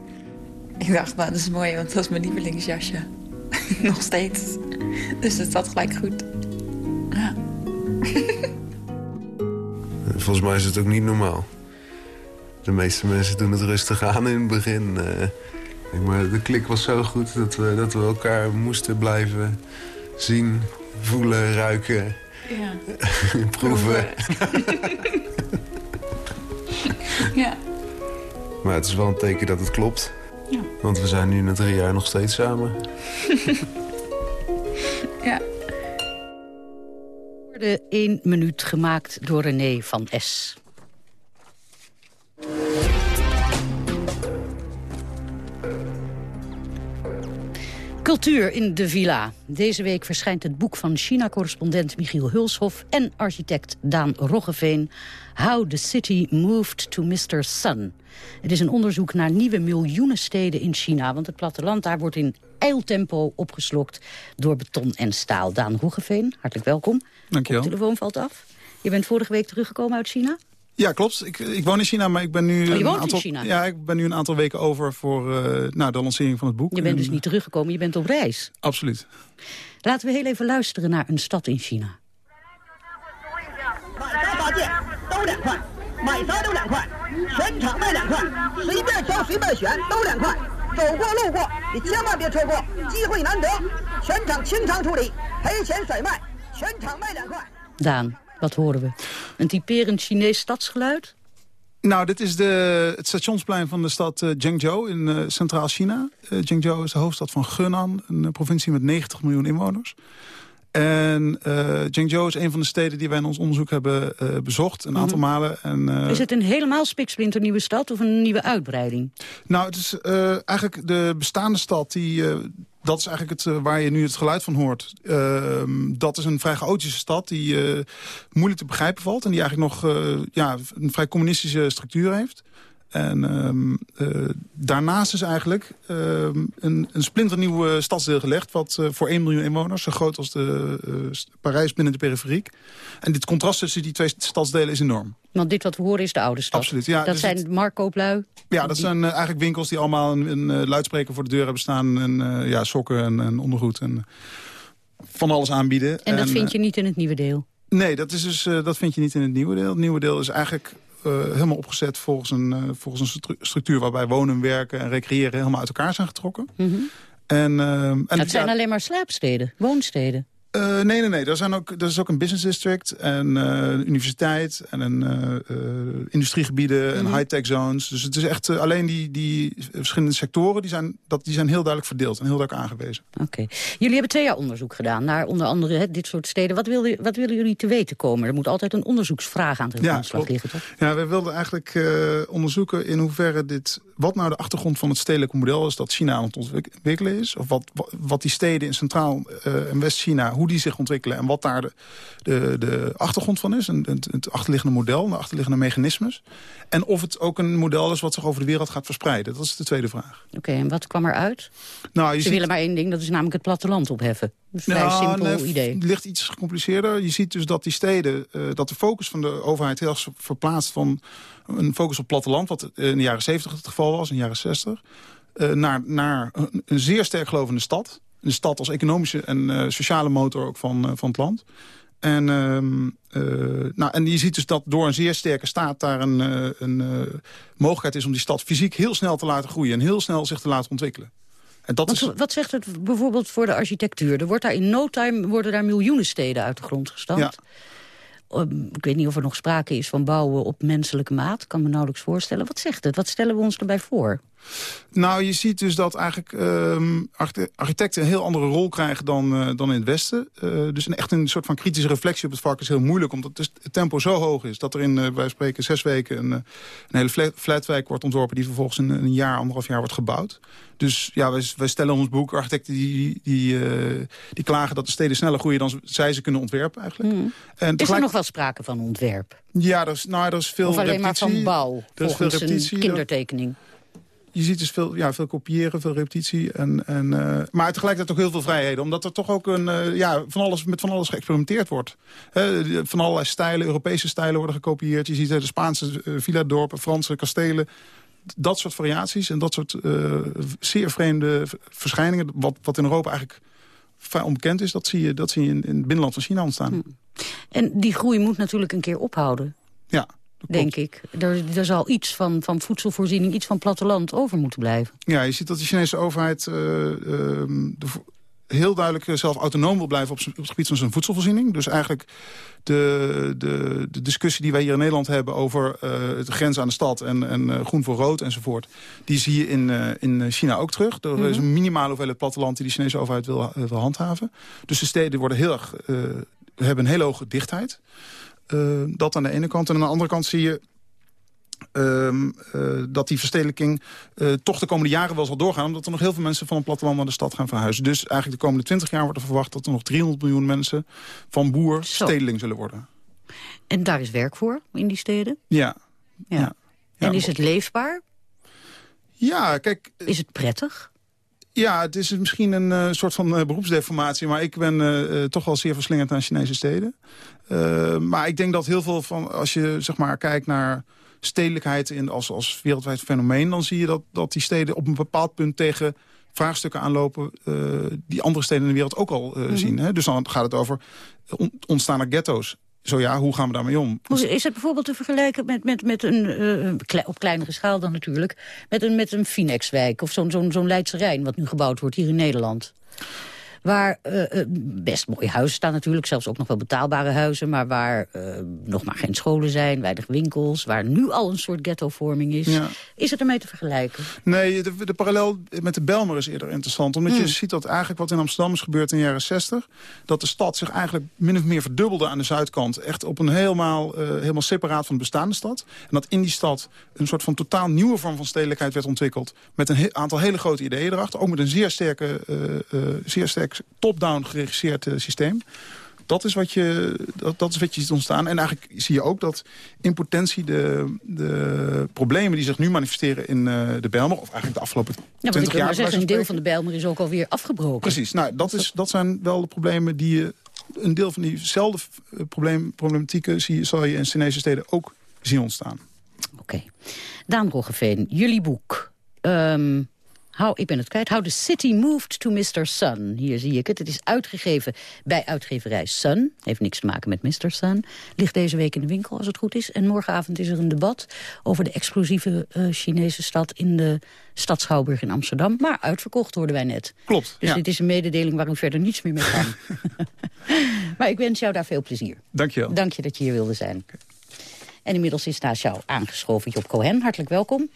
Ik dacht, nou, dat is mooi, want dat is mijn lievelingsjasje. Nog steeds. Dus het zat gelijk goed. Ja. Volgens mij is het ook niet normaal. De meeste mensen doen het rustig aan in het begin. Uh, maar de klik was zo goed dat we, dat we elkaar moesten blijven zien, voelen, ruiken, ja. proeven. ja. Maar het is wel een teken dat het klopt. Ja. Want we zijn nu na drie jaar nog steeds samen. ja. De 1 minuut gemaakt door René van S. Cultuur in de villa. Deze week verschijnt het boek van China-correspondent Michiel Hulshoff... en architect Daan Roggeveen... How the City Moved to Mr. Sun. Het is een onderzoek naar nieuwe miljoenen steden in China... want het platteland daar wordt in eiltempo opgeslokt door beton en staal. Daan Roggeveen, hartelijk welkom. Dank je wel. De telefoon valt af. Je bent vorige week teruggekomen uit China? Ja, klopt. Ik, ik woon in China, maar ik ben nu... Oh, een aantal, China? Ja, ik ben nu een aantal weken over voor uh, nou, de lancering van het boek. Je bent en, dus niet teruggekomen, je bent op reis. Absoluut. Laten we heel even luisteren naar een stad in China. Daan, wat horen we? Een typerend Chinees stadsgeluid? Nou, dit is de, het stationsplein van de stad uh, Zhengzhou in uh, Centraal-China. Uh, Zhengzhou is de hoofdstad van Gunan, een provincie met 90 miljoen inwoners. En uh, Zhengzhou is een van de steden die wij in ons onderzoek hebben uh, bezocht. Een aantal mhm. malen. En, uh, is het een helemaal spiksplinter nieuwe stad of een nieuwe uitbreiding? Nou, het is eigenlijk de bestaande stad die dat is eigenlijk het, waar je nu het geluid van hoort. Uh, dat is een vrij chaotische stad die uh, moeilijk te begrijpen valt. En die eigenlijk nog uh, ja, een vrij communistische structuur heeft. En um, uh, daarnaast is eigenlijk um, een, een splinternieuw stadsdeel gelegd... wat uh, voor 1 miljoen inwoners, zo groot als de, uh, Parijs binnen de periferiek. En dit contrast tussen die twee stadsdelen is enorm. Want dit wat we horen is de oude stad. Absoluut, ja. Dat dus zijn het... marktkooplui? Ja, dat zijn eigenlijk winkels die allemaal een, een luidspreker voor de deur hebben staan... en ja, sokken en, en ondergoed en van alles aanbieden. En dat en, vind je niet in het nieuwe deel? Nee, dat, is dus, dat vind je niet in het nieuwe deel. Het nieuwe deel is eigenlijk helemaal opgezet volgens een, uh, volgens een structuur... waarbij wonen, werken en recreëren helemaal uit elkaar zijn getrokken. Mm -hmm. en, uh, en, het zijn alleen maar slaapsteden, woonsteden. Uh, nee, nee, nee. Er, zijn ook, er is ook een business district en uh, universiteit en een uh, industriegebieden mm -hmm. en mhm. high-tech zones. Dus het is echt alleen die, die verschillende sectoren die zijn, dat, die zijn heel duidelijk verdeeld en heel duidelijk aangewezen. Oké. Jullie hebben twee jaar onderzoek gedaan naar onder andere hè, dit soort steden. Wat, wat willen jullie te weten komen? Er moet altijd een onderzoeksvraag aan de ja, grondslag liggen, toch? Ja, we wilden eigenlijk onderzoeken in hoeverre dit... wat nou de achtergrond van het stedelijke model is dat China aan het ontwikkelen is. Of wat, wat die steden in Centraal- en West-China hoe die zich ontwikkelen en wat daar de, de, de achtergrond van is. En het, het achterliggende model, de achterliggende mechanismes. En of het ook een model is wat zich over de wereld gaat verspreiden. Dat is de tweede vraag. Oké, en wat kwam eruit? Nou, je Ze ziet... willen maar één ding, dat is namelijk het platteland opheffen. Een vrij ja, simpel nee, idee. Het ligt iets gecompliceerder. Je ziet dus dat die steden, uh, dat de focus van de overheid heel erg verplaatst van een focus op platteland, wat in de jaren 70 het geval was, in de jaren 60, uh, naar, naar een, een zeer sterk gelovende stad de stad als economische en uh, sociale motor ook van, uh, van het land. En, uh, nou, en je ziet dus dat door een zeer sterke staat daar een, een mogelijkheid is om die stad fysiek heel snel te laten groeien en heel snel zich te laten ontwikkelen. En dat is... Wat zegt het bijvoorbeeld voor de architectuur? Er wordt daar in no time worden daar miljoenen steden uit de grond gestampt. Ja. Ik weet niet of er nog sprake is van bouwen op menselijke maat. Kan me nauwelijks voorstellen. Wat zegt het? Wat stellen we ons erbij voor? Nou, je ziet dus dat eigenlijk uh, architecten een heel andere rol krijgen dan, uh, dan in het Westen. Uh, dus een, echt een soort van kritische reflectie op het vak is heel moeilijk. Omdat het tempo zo hoog is dat er in, uh, wij spreken, zes weken... een, een hele flat, flatwijk wordt ontworpen die vervolgens in een jaar, anderhalf jaar wordt gebouwd. Dus ja, wij, wij stellen ons boek architecten die, die, die klagen dat de steden sneller groeien... dan zij ze kunnen ontwerpen eigenlijk. Hmm. En is er nog wel sprake van ontwerp? Ja, er is, nou, er is veel of alleen repetitie. maar van bouw, er is veel repetitie, een kindertekening? Je ziet dus veel, ja, veel kopiëren, veel repetitie. En, en, uh, maar tegelijkertijd ook heel veel vrijheden. Omdat er toch ook een, uh, ja, van alles, met van alles geëxperimenteerd wordt. He, van allerlei stijlen, Europese stijlen worden gekopieerd. Je ziet de Spaanse uh, villa-dorpen, Franse kastelen. Dat soort variaties en dat soort zeer vreemde verschijningen. Wat, wat in Europa eigenlijk vrij onbekend is. Dat zie je, dat zie je in, in het binnenland van China ontstaan. Hm. En die groei moet natuurlijk een keer ophouden. Ja denk ik. Er, er zal iets van, van voedselvoorziening, iets van platteland over moeten blijven. Ja, je ziet dat de Chinese overheid uh, uh, de, heel duidelijk eh, zelf autonoom wil blijven op, op, het gebied van zijn voedselvoorziening. Dus eigenlijk de, de, de discussie die wij hier in Nederland hebben over uh, de grens aan de stad en, en groen voor rood enzovoort, die zie je in, in China ook terug. Er mm -hmm. is een minimale hoeveelheid platteland die de Chinese overheid wil, wil handhaven. Dus de steden worden heel erg, hebben een hele hoge dichtheid. Uh, dat aan de ene kant. En aan de andere kant zie je uh, uh, dat die verstedelijking uh, toch de komende jaren wel zal doorgaan... omdat er nog heel veel mensen van het platteland naar de stad gaan verhuizen. Dus eigenlijk de komende 20 jaar wordt er verwacht... dat er nog 300 miljoen mensen van boer Zo. stedeling zullen worden. En daar is werk voor, in die steden? Ja. ja. ja. En is het leefbaar? Ja, kijk... Is het prettig? Ja, het is misschien een uh, soort van uh, beroepsdeformatie... maar ik ben uh, toch wel zeer verslingerd aan Chinese steden. maar ik denk dat heel veel van... als je zeg maar kijkt naar stedelijkheid in, als, als wereldwijd fenomeen... dan zie je dat, dat die steden op een bepaald punt tegen vraagstukken aanlopen... die andere steden in de wereld ook al mm -hmm. zien. Hè? Dus dan gaat het over ontstaan er ghetto's zo ja, hoe gaan we daarmee om? Is het bijvoorbeeld te vergelijken met, met, met een, uh, op kleinere schaal dan natuurlijk... met een, met een Finex-wijk of zo'n zo'n zo'n Leidse Rijn... wat nu gebouwd wordt hier in Nederland? Waar uh, best mooie huizen staan natuurlijk, zelfs ook nog wel betaalbare huizen... maar waar uh, nog maar geen scholen zijn, weinig winkels... waar nu al een soort ghettovorming is. Ja. Is het ermee te vergelijken? Nee, de, de, parallel met de Belmer is eerder interessant. Omdat mm. je ziet dat eigenlijk wat in Amsterdam is gebeurd in de jaren 60... dat de stad zich eigenlijk min of meer verdubbelde aan de zuidkant. Echt op een helemaal, helemaal separaat van de bestaande stad. En dat in die stad een soort van totaal nieuwe vorm van stedelijkheid werd ontwikkeld... met een aantal hele grote ideeën erachter. Ook met een zeer sterke, zeer top-down geregisseerd uh, systeem. Dat is, wat je, dat, dat is wat je ziet ontstaan. En eigenlijk zie je ook dat in potentie de, de problemen die zich nu manifesteren in uh, de Bijlmer... of eigenlijk de afgelopen ja, 20 jaar... Maar zeggen, een deel van de Bijlmer is ook alweer afgebroken. Precies, nou, dat, is, dat zijn wel de problemen die je... Een deel van diezelfde eh, probleem, problematieken zie, zal je in Chinese steden ook zien ontstaan. Oké. Okay. Daan Roggeveen, jullie boek... Um, How, ik ben het kwijt. How the City Moved to Mr. Sun. Hier zie ik het. Het is uitgegeven bij uitgeverij Sun. Heeft niks te maken met Mr. Sun. Ligt deze week in de winkel als het goed is. En morgenavond is er een debat over de explosieve uh, Chinese stad... in de stad Schouwburg in Amsterdam. Maar uitverkocht hoorden wij net. Klopt. Dus dit is een mededeling waar u verder niets meer mee kan. maar ik wens jou daar veel plezier. Dank je wel. Dank je dat je hier wilde zijn. En inmiddels is naast jou aangeschoven Job Cohen. Hartelijk welkom.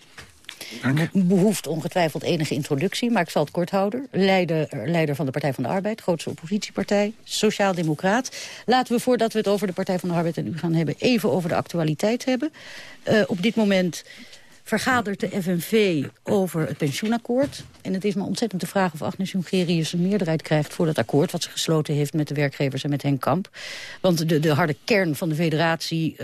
Dank. Behoeft ongetwijfeld enige introductie, maar ik zal het kort houden. Leider, leider van de Partij van de Arbeid, grootste oppositiepartij, sociaal-democraat. Laten we voordat we het over de Partij van de Arbeid en u gaan hebben... even over de actualiteit hebben. Uh, op dit moment vergadert de FNV over het pensioenakkoord. En het is me ontzettend de vraag of Agnes Jongerius een meerderheid krijgt... voor dat akkoord wat ze gesloten heeft met de werkgevers en met Henk Kamp. Want de, de harde kern van de federatie, uh,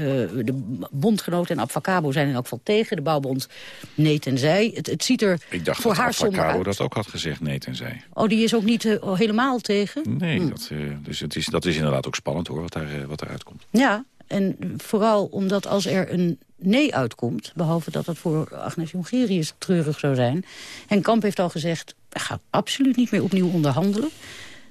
de bondgenoten en Abfacabo zijn in elk geval tegen. De bouwbond nee tenzij. Het, het ziet er Ik dacht voor dat haar Abfacabo dat ook had gezegd nee tenzij. Oh, die is ook niet uh, helemaal tegen? Nee, hm. dat, uh, dus het is, dat is inderdaad ook spannend hoor, wat, daar, wat eruit komt. Ja, en vooral omdat als er een nee uitkomt... behalve dat het voor Agnes Jongerius treurig zou zijn... en Kamp heeft al gezegd, hij gaat absoluut niet meer opnieuw onderhandelen...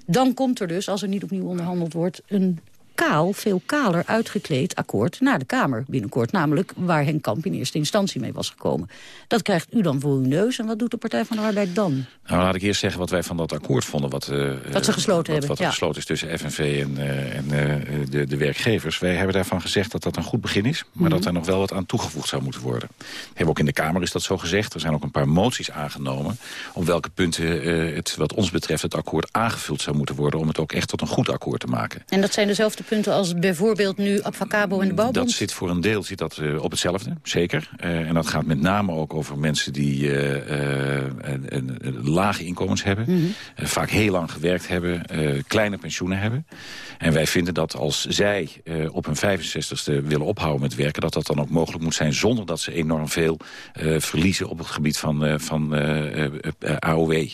dan komt er dus, als er niet opnieuw onderhandeld wordt... een kaal, veel kaler uitgekleed akkoord naar de Kamer binnenkort. Namelijk waar Henk Kamp in eerste instantie mee was gekomen. Dat krijgt u dan voor uw neus. En wat doet de Partij van de Arbeid dan? Nou, laat ik eerst zeggen wat wij van dat akkoord vonden. Wat, uh, wat ze gesloten wat, hebben. Wat ja. gesloten is tussen FNV en, uh, en uh, de, de werkgevers. Wij hebben daarvan gezegd dat dat een goed begin is. Maar mm -hmm. dat er nog wel wat aan toegevoegd zou moeten worden. Hebben ook in de Kamer is dat zo gezegd. Er zijn ook een paar moties aangenomen. Op welke punten het wat ons betreft het akkoord aangevuld zou moeten worden. Om het ook echt tot een goed akkoord te maken. En dat zijn dezelfde punten als bijvoorbeeld nu Abfacabo en de Bouwbond? Dat zit voor een deel zit dat, uh, op hetzelfde, zeker. Uh, en dat gaat met name ook over mensen die uh, lage inkomens hebben. Mm -hmm. vaak heel lang gewerkt hebben, kleine pensioenen hebben. En wij vinden dat als zij op hun 65ste willen ophouden met werken... dat dat dan ook mogelijk moet zijn zonder dat ze enorm veel verliezen... op het gebied van, van AOW.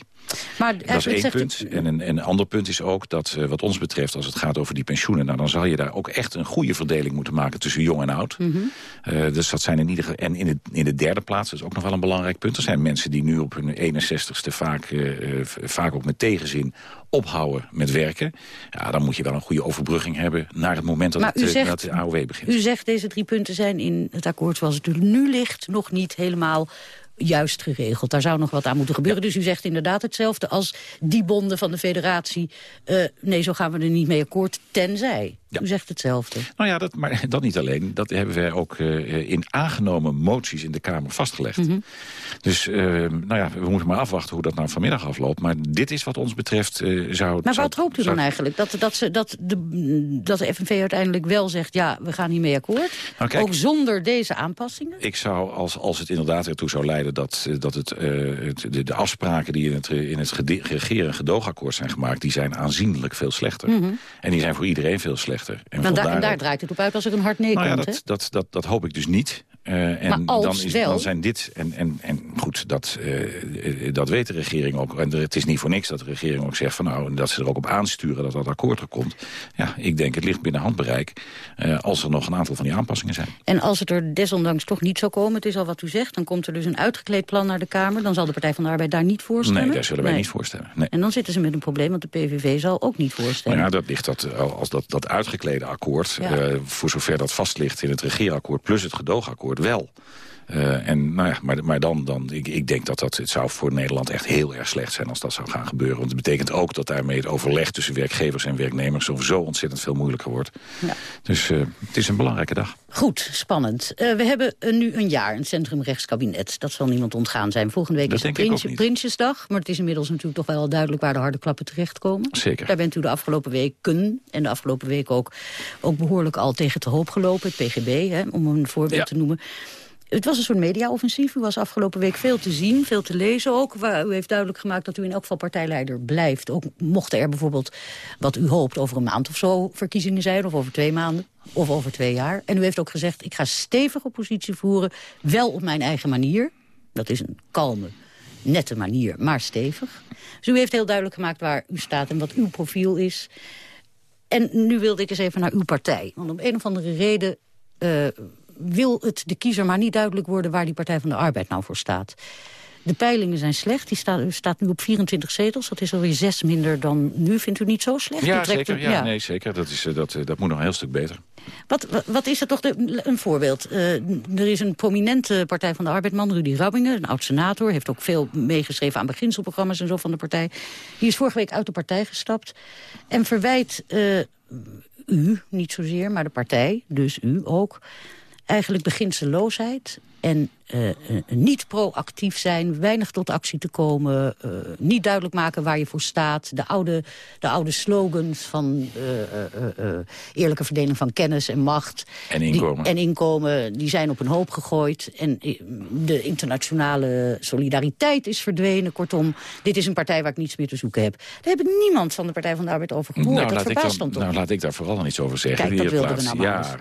Maar dat is één punt. En een, een, ander punt is ook dat uh, wat ons betreft, als het gaat over die pensioenen... Nou, dan zal je daar ook echt een goede verdeling moeten maken tussen jong en oud. Mm -hmm. uh, dus dat zijn in ieder geval... En in de, in de derde plaats, dat is ook nog wel een belangrijk punt... er zijn mensen die nu op hun 61ste vaak, uh, vaak ook met tegenzin ophouden met werken. Ja, dan moet je wel een goede overbrugging hebben naar het moment dat, het, zegt, dat de AOW begint. U zegt deze drie punten zijn in het akkoord zoals het er nu ligt... nog niet helemaal juist geregeld. Daar zou nog wat aan moeten gebeuren. Dus u zegt inderdaad hetzelfde als die bonden van de federatie... Uh, nee, zo gaan we er niet mee akkoord, tenzij. Ja. U zegt hetzelfde. Nou ja, dat, maar dat niet alleen. Dat hebben wij ook uh, in aangenomen moties in de Kamer vastgelegd. Mm -hmm. Dus uh, nou ja, we moeten maar afwachten hoe dat nou vanmiddag afloopt. Maar dit is wat ons betreft uh, zou... Maar wat hoopt u zou, dan eigenlijk? Dat, dat, ze, dat, de, dat de FNV uiteindelijk wel zegt... ja, we gaan hiermee akkoord? Nou, kijk, ook zonder deze aanpassingen? Ik zou, als, als het inderdaad ertoe zou leiden... dat, dat het, het de, de, afspraken die in het, in het regeren- en gedoogakkoord zijn gemaakt... die zijn aanzienlijk veel slechter. Mm -hmm. En die zijn voor iedereen veel slechter. En, en, daar, en daar draait het op uit als er een hard nee nou komt, ja, dat, dat, dat, dat, hoop ik dus niet. Uh, en dan, is, wel... dan zijn dit, en, en, en goed, dat, uh, dat weet de regering ook. En het is niet voor niks dat de regering ook zegt van nou, dat ze er ook op aansturen dat dat akkoord er komt. Ja, ik denk het ligt binnen handbereik uh, als er nog een aantal van die aanpassingen zijn. En als het er desondanks toch niet zou komen, het is al wat u zegt, dan komt er dus een uitgekleed plan naar de Kamer. Dan zal de Partij van de Arbeid daar niet voor stemmen? Nee, daar zullen wij nee. niet voor stemmen. Nee. En dan zitten ze met een probleem, want de PVV zal ook niet voorstemmen. Nou ja, dat ligt dat, als dat, dat uitgeklede akkoord, ja. voor zover dat vast ligt in het regeerakkoord plus het gedoogakkoord wel. Uh, en, nou ja, maar maar dan, dan ik, ik denk dat dat, het zou voor Nederland echt heel erg slecht zijn als dat zou gaan gebeuren. Want het betekent ook dat daarmee het overleg tussen werkgevers en werknemers zo ontzettend veel moeilijker wordt. Ja. Dus uh, het is een belangrijke dag. Goed, spannend. Uh, we hebben nu een jaar een centrumrechtskabinet. Dat zal niemand ontgaan zijn. Volgende week dat is Prinsje, Prinsjesdag. Maar het is inmiddels natuurlijk toch wel duidelijk waar de harde klappen terechtkomen. Zeker. Daar bent u de afgelopen weken en de afgelopen week ook, ook behoorlijk al tegen te hoop gelopen. Het PGB, hè, om een voorbeeld te noemen. Het was een soort mediaoffensief. U was afgelopen week veel te zien, veel te lezen ook. U heeft duidelijk gemaakt dat u in elk geval partijleider blijft. Ook mochten er bijvoorbeeld, wat u hoopt, over een maand of zo verkiezingen zijn... of over twee maanden, of over twee jaar. En u heeft ook gezegd, ik ga stevig oppositie voeren, wel op mijn eigen manier. Dat is een kalme, nette manier, maar stevig. Dus u heeft heel duidelijk gemaakt waar u staat en wat uw profiel is. En nu wilde ik eens even naar uw partij. Want om een of andere reden... Uh, wil het de kiezer maar niet duidelijk worden... waar die Partij van de Arbeid nou voor staat. De peilingen zijn slecht. Die staat, staat nu op 24 zetels. Dat is alweer zes minder dan nu. Vindt u niet zo slecht? Ja, zeker. ja, Nee, zeker. Dat, is, eh, dat, eh, dat moet nog een heel stuk beter. Wat, wat, is er toch de, een voorbeeld? Uh, er is een prominente Partij van de Arbeidman, Rudy Rabbingen, een oud-senator. Heeft ook veel meegeschreven aan beginselprogramma's en zo van de partij. Die is vorige week uit de partij gestapt. En verwijt uh, u, niet zozeer, maar de partij, dus u ook eigenlijk beginseloosheid en uh, niet proactief zijn, weinig tot actie te komen... Uh, niet duidelijk maken waar je voor staat. De oude, de oude slogans van eerlijke verdeling van kennis en macht... En inkomen. Die, en inkomen, die zijn op een hoop gegooid. En de internationale solidariteit is verdwenen. Kortom, dit is een partij waar ik niets meer te zoeken heb. Daar hebben niemand van de Partij van de Arbeid over gehoord. Nou, dat verbaast dan, toch? Nou, laat ik daar vooral dan iets over zeggen. Kijk, dat wilden we nou Ja,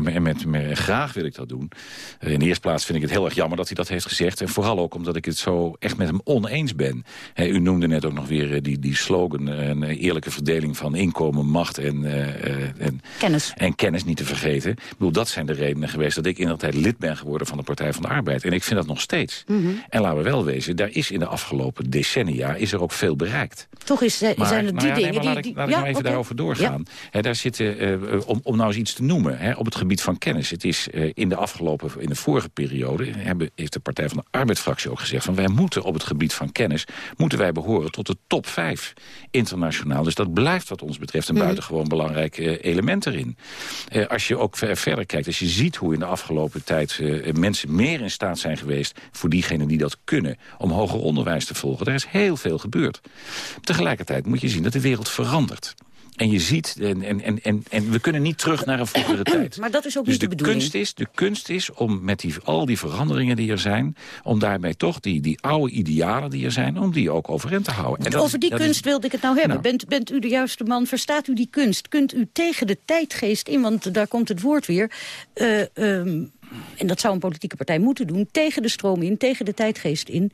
met, met, met, graag wil ik dat doen. In de eerste plaats vind ik het heel erg jammer dat hij dat heeft gezegd. En vooral ook omdat ik het zo echt met hem oneens ben. u noemde net ook nog weer eh, die, die slogan... Eh, een eerlijke verdeling van inkomen, macht en, uh, en, kennis. en kennis niet te vergeten. Ik bedoel, dat zijn de redenen geweest dat ik in dat tijd lid ben geworden... van de Partij van de Arbeid. En ik vind dat nog steeds. Mhm. En laten we wel wezen, daar is in de afgelopen decennia... is er ook veel bereikt. Toch is, zijn er die nou ja, dingen... laat ik, laat ik nou even daarover doorgaan. daar zitten, om, om nou eens iets te noemen, op het gebied van kennis. Het is in de afgelopen, in de vorige periode... Hebben, heeft de Partij van de Arbeidsfractie ook gezegd... van wij moeten op het gebied van kennis... moeten wij behoren tot de top 5 internationaal. Dus dat blijft wat ons betreft een mm. buitengewoon belangrijk uh, element erin. Uh, als je ook verder kijkt, als je ziet hoe in de afgelopen tijd... Uh, mensen meer in staat zijn geweest voor diegenen die dat kunnen... om hoger onderwijs te volgen. Daar is heel veel gebeurd. Tegelijkertijd moet je zien dat de wereld verandert. En je ziet, en, en, en, en we kunnen niet terug naar een vroegere tijd. Maar dat is ook dus niet de, de bedoeling. Kunst is, de kunst is om met die, al die veranderingen die er zijn... om daarbij toch die, die oude idealen die er zijn... om die ook overeind te houden. En Over die kunst wilde ik het nou hebben. Nou. Bent, bent u de juiste man? Verstaat u die kunst? Kunt u tegen de tijdgeest in, want daar komt het woord weer... Uh, um, en dat zou een politieke partij moeten doen... tegen de stroom in, tegen de tijdgeest in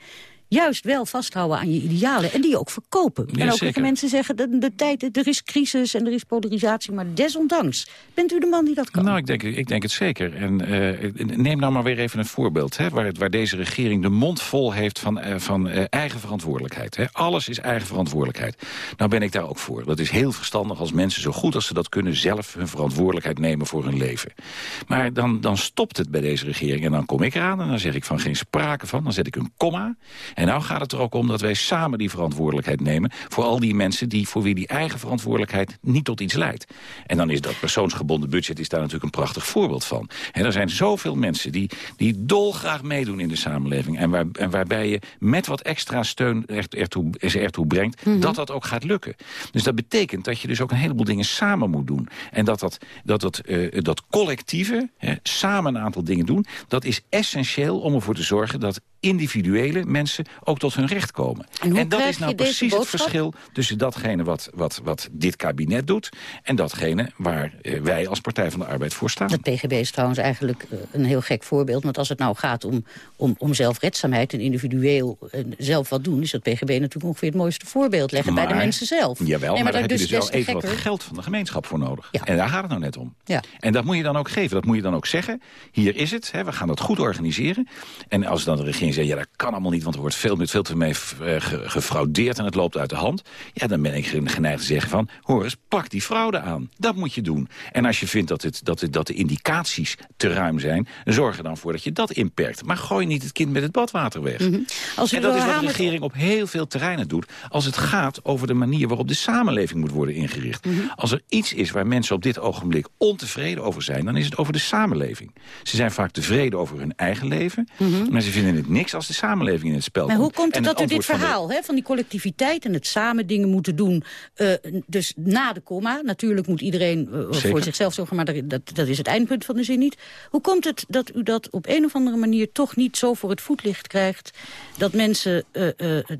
juist wel vasthouden aan je idealen en die ook verkopen. en ook tegen mensen zeggen, de, de tijd, er is crisis en er is polarisatie, maar desondanks. Bent u de man die dat kan? Nou, ik denk, ik denk het zeker. En uh, neem nou maar weer even een voorbeeld, hè, waar, waar deze regering de mond vol heeft van, uh, van uh, eigen verantwoordelijkheid. Hè. Alles is eigen verantwoordelijkheid. Nou ben ik daar ook voor. Dat is heel verstandig als mensen zo goed als ze dat kunnen zelf hun verantwoordelijkheid nemen voor hun leven. Maar dan, dan stopt het bij deze regering en dan kom ik eraan en dan zeg ik van geen sprake van. Dan zet ik een komma en nou gaat het er ook om dat wij samen die verantwoordelijkheid nemen... voor al die mensen die, voor wie die eigen verantwoordelijkheid niet tot iets leidt. En dan is dat persoonsgebonden budget is daar natuurlijk een prachtig voorbeeld van. En er zijn zoveel mensen die, die dolgraag meedoen in de samenleving... en, waar, en waarbij je met wat extra steun er, ertoe, ze ertoe brengt... Mhm. dat dat ook gaat lukken. Dus dat betekent dat je dus ook een heleboel dingen samen moet doen. En dat dat, dat, dat, uh, dat collectieve, hè, samen een aantal dingen doen... dat is essentieel om ervoor te zorgen dat individuele mensen ook tot hun recht komen. En, dat is nou precies het verschil tussen datgene wat, wat, wat dit kabinet doet... en datgene waar eh, wij als Partij van de Arbeid voor staan. Het PGB is trouwens eigenlijk eh, een heel gek voorbeeld. Want als het nou gaat om, om, om zelfredzaamheid en individueel uh, zelf wat doen... is dat PGB natuurlijk ongeveer het mooiste voorbeeld leggen bij de mensen zelf. Jawel, maar, maar daar heb je dus, dus wel even wat geld van de gemeenschap voor nodig. Ja. En daar gaat het nou net om. Ja. En dat moet je dan ook geven. Dat moet je dan ook zeggen. Hier is het. Hè, we gaan dat goed organiseren. En als dan de regering zegt, ja, dat kan allemaal niet... want er wordt veel, met veel te mee eh, gefraudeerd en het loopt uit de hand. Ja, dan ben ik geneigd te zeggen van... hoor eens, pak die fraude aan. Dat moet je doen. En als je vindt dat, het, dat, het, dat de indicaties te ruim zijn... zorg er dan voor dat je dat inperkt. Maar gooi niet het kind met het badwater weg. Mhm. als en dat is wat de regering op heel veel terreinen doet... als het gaat over de manier waarop de samenleving moet worden ingericht. Mhm. Als er iets is waar mensen op dit ogenblik ontevreden over zijn... dan is het over de samenleving. Ze zijn vaak tevreden over hun eigen leven... Mhm. maar ze vinden het niks als de samenleving in het spel maar komt. hoe komt het dat u dit verhaal van, hè, van die collectiviteit... en het samen dingen moeten doen, uh, dus na de komma... natuurlijk moet iedereen uh, voor zichzelf zorgen... maar dat, dat is het eindpunt van de zin niet. Hoe komt het dat u dat op een of andere manier... toch niet zo voor het voetlicht krijgt... dat mensen uh,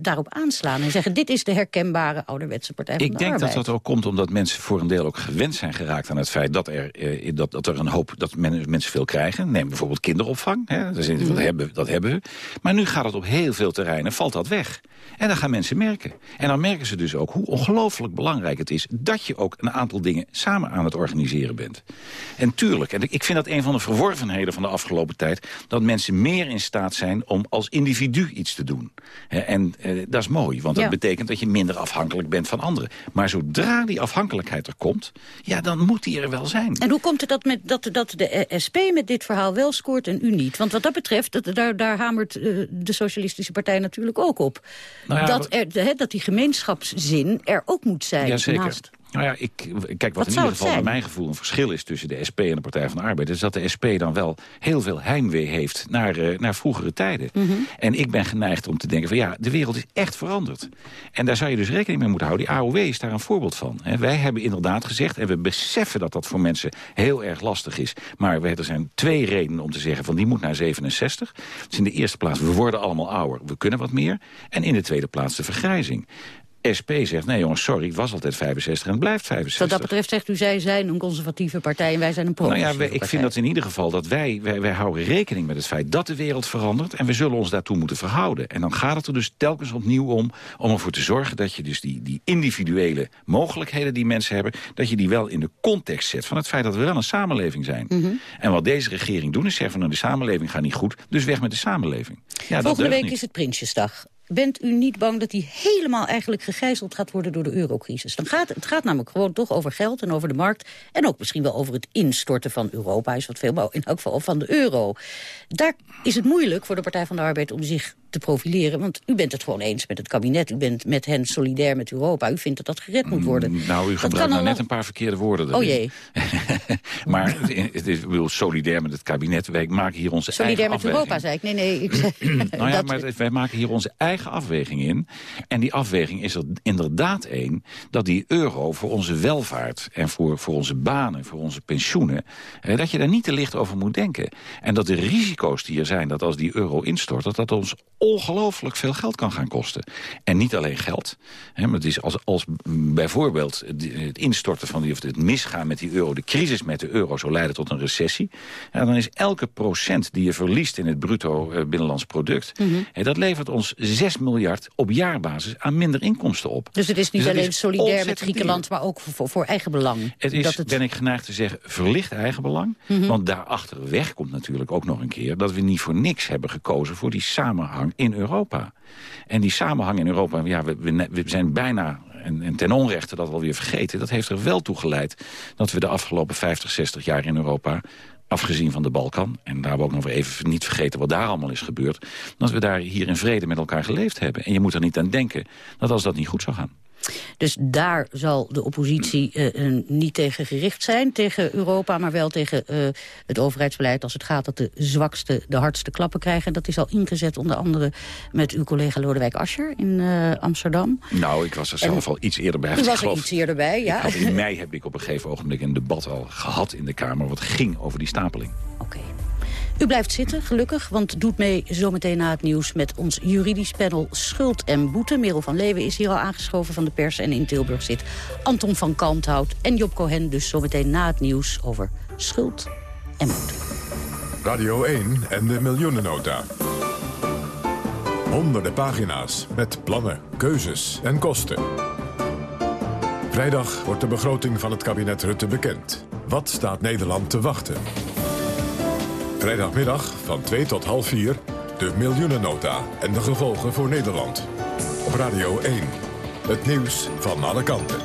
daarop aanslaan en zeggen... dit is de herkenbare ouderwetse Partij van Ik denk dat dat ook komt omdat mensen voor een deel ook gewend zijn geraakt... aan het feit dat er, dat, dat er een hoop dat mensen veel krijgen. Neem bijvoorbeeld kinderopvang. Hè. Dat, is, dat, mhm. hebben, dat hebben we. Maar nu gaat het op heel veel terreinen, valt dat weg. En dan gaan mensen merken. En dan merken ze dus ook hoe ongelooflijk belangrijk het is... dat je ook een aantal dingen samen aan het organiseren bent. En tuurlijk, en ik vind dat een van de verworvenheden van de afgelopen tijd... dat mensen meer in staat zijn om als individu iets te doen. En eh, dat is mooi, want dat betekent dat je minder afhankelijk bent van anderen. Maar zodra die afhankelijkheid er komt, ja, dan moet die er wel zijn. En hoe komt het dat, met, dat, dat de SP met dit verhaal wel scoort en u niet? Want wat dat betreft, dat, daar, daar hamert de Socialistische Partij natuurlijk ook op. Nou dat, er, dat die gemeenschapszin er ook moet zijn. Jazeker. Naast nou ja, ik, kijk, wat, in ieder geval naar mijn gevoel een verschil is tussen de SP en de Partij van de Arbeid... is dat de SP dan wel heel veel heimwee heeft naar, uh, naar vroegere tijden. Mhm. En ik ben geneigd om te denken van ja, de wereld is echt veranderd. En daar zou je dus rekening mee moeten houden. Die AOW is daar een voorbeeld van. wij hebben inderdaad gezegd, en we beseffen dat dat voor mensen heel erg lastig is... maar er zijn twee redenen om te zeggen van die moet naar 67. Dus in de eerste plaats, we worden allemaal ouder, we kunnen wat meer. En in de tweede plaats de vergrijzing. SP zegt, nee jongens, sorry, het was altijd 65 en blijft 65. Wat dat betreft zegt u, zij zijn een conservatieve partij en wij zijn een progressieve Nou ja, ik vind dat in ieder geval dat wij, wij, wij houden rekening met het feit dat de wereld verandert... en we zullen ons daartoe moeten verhouden. En dan gaat het er dus telkens opnieuw om, om ervoor te zorgen... dat je dus die, die individuele mogelijkheden die mensen hebben... dat je die wel in de context zet van het feit dat we wel een samenleving zijn. Mhm. En wat deze regering doen is zeggen van nou, de samenleving gaat niet goed... dus weg met de samenleving. Ja, Volgende week is het Prinsjesdag bent u niet bang dat hij helemaal eigenlijk gegijzeld gaat worden door de eurocrisis? Dan gaat, het gaat namelijk gewoon toch over geld en over de markt... en ook misschien wel over het instorten van Europa, is wat veel, maar in elk geval van de euro. Daar is het moeilijk voor de Partij van de Arbeid om zich te profileren. Want u bent het gewoon eens met het kabinet. U bent met hen solidair met Europa. U vindt dat dat gered moet worden. Mm, nou, u gebruikt nou net een paar verkeerde woorden. Oh jee. maar het is, wil solidair met het kabinet. Wij maken hier onze solidair eigen Solidair met Europa, zei ik. Nee, nee. Ik zei, nou ja, maar wij maken hier onze eigen afweging in. En die afweging is er inderdaad één... dat die euro voor onze welvaart en voor, voor onze banen, voor onze pensioenen... Eh, dat je daar niet te licht over moet denken. En dat de risico's die er zijn, dat als die euro instort... dat dat ons ongelooflijk veel geld kan gaan kosten. En niet alleen geld. Hè, maar het is als, als bijvoorbeeld het instorten van die, of het misgaan met die euro... de crisis met de euro zou leiden tot een recessie... Ja, dan is elke procent die je verliest in het bruto eh, binnenlands product... Mhm. dat levert ons 6 miljard op jaarbasis aan minder inkomsten op. Dus het is niet dus alleen solidair met Griekenland, maar ook voor, voor eigen belang? Het is, het... ben ik geneigd te zeggen, verlicht eigenbelang. Mm Want daarachter weg komt natuurlijk ook nog een keer... dat we niet voor niks hebben gekozen voor die samenhang in Europa. En die samenhang in Europa, ja, we, we, zijn bijna en, en, ten onrechte dat alweer vergeten... dat heeft er wel toe geleid dat we de afgelopen 50, 60 jaar in Europa... afgezien van de Balkan, en daar we ook nog even niet vergeten... wat daar allemaal is gebeurd, dat we daar hier in vrede met elkaar geleefd hebben. En je moet er niet aan denken dat als dat niet goed zou gaan... Dus daar zal de oppositie uh, niet tegen gericht zijn, tegen Europa... maar wel tegen uh, het overheidsbeleid als het gaat dat de zwakste de hardste klappen krijgen. En dat is al ingezet onder andere met uw collega Lodewijk Asscher in uh, Amsterdam. Nou, ik was er zelf al iets eerder bij. U was er iets eerder bij, ja. in mei heb ik op een gegeven ogenblik een debat al gehad in de Kamer... wat ging over die stapeling. Oké. U blijft zitten, gelukkig, want doet mee zometeen na het nieuws... met ons juridisch panel Schuld en Boete. Merel van Leeuwen is hier al aangeschoven van de pers... en in Tilburg zit Anton van Kalmthout en Job Cohen... dus zometeen na het nieuws over schuld en boete. Radio 1 en de miljoenennota. Honderden pagina's met plannen, keuzes en kosten. Vrijdag wordt de begroting van het kabinet Rutte bekend. Wat staat Nederland te wachten? Vrijdagmiddag van 2 tot half 4 De miljoenennota en de gevolgen voor Nederland. Op Radio 1. Het nieuws van alle kanten.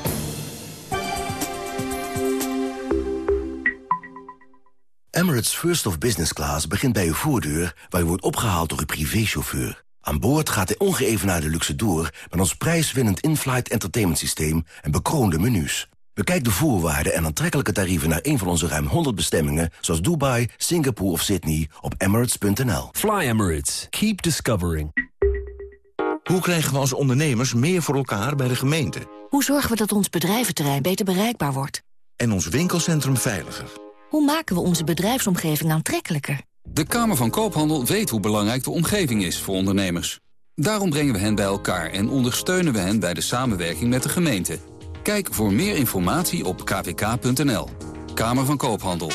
Emirates First of Business Class begint bij uw voordeur... waar u wordt opgehaald door uw privéchauffeur. Aan boord gaat de ongeëvenaarde luxe door... met ons prijswinnend in-flight entertainment systeem en bekroonde menus. Bekijk de voorwaarden en aantrekkelijke tarieven naar een van onze ruim 100 bestemmingen... zoals Dubai, Singapore of Sydney op emirates.nl. Fly Emirates. Keep discovering. Hoe krijgen we als ondernemers meer voor elkaar bij de gemeente? Hoe zorgen we dat ons bedrijventerrein beter bereikbaar wordt? En ons winkelcentrum veiliger? Hoe maken we onze bedrijfsomgeving aantrekkelijker? De Kamer van Koophandel weet hoe belangrijk de omgeving is voor ondernemers. Daarom brengen we hen bij elkaar en ondersteunen we hen bij de samenwerking met de gemeente. Kijk voor meer informatie op kvk.nl. Kamer van Koophandel.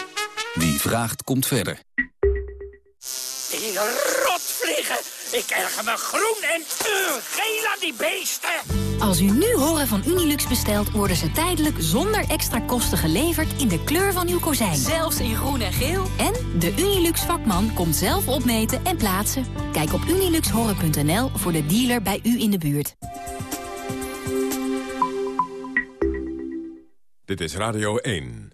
Wie vraagt, komt verder. Die rotvliegen! Ik erger me groen en uh, geel aan die beesten! Als u nu horen van Unilux bestelt, worden ze tijdelijk zonder extra kosten geleverd in de kleur van uw kozijn. Zelfs in groen en geel? En de Unilux vakman komt zelf opmeten en plaatsen. Kijk op uniluxhoren.nl voor de dealer bij u in de buurt. Dit is Radio 1.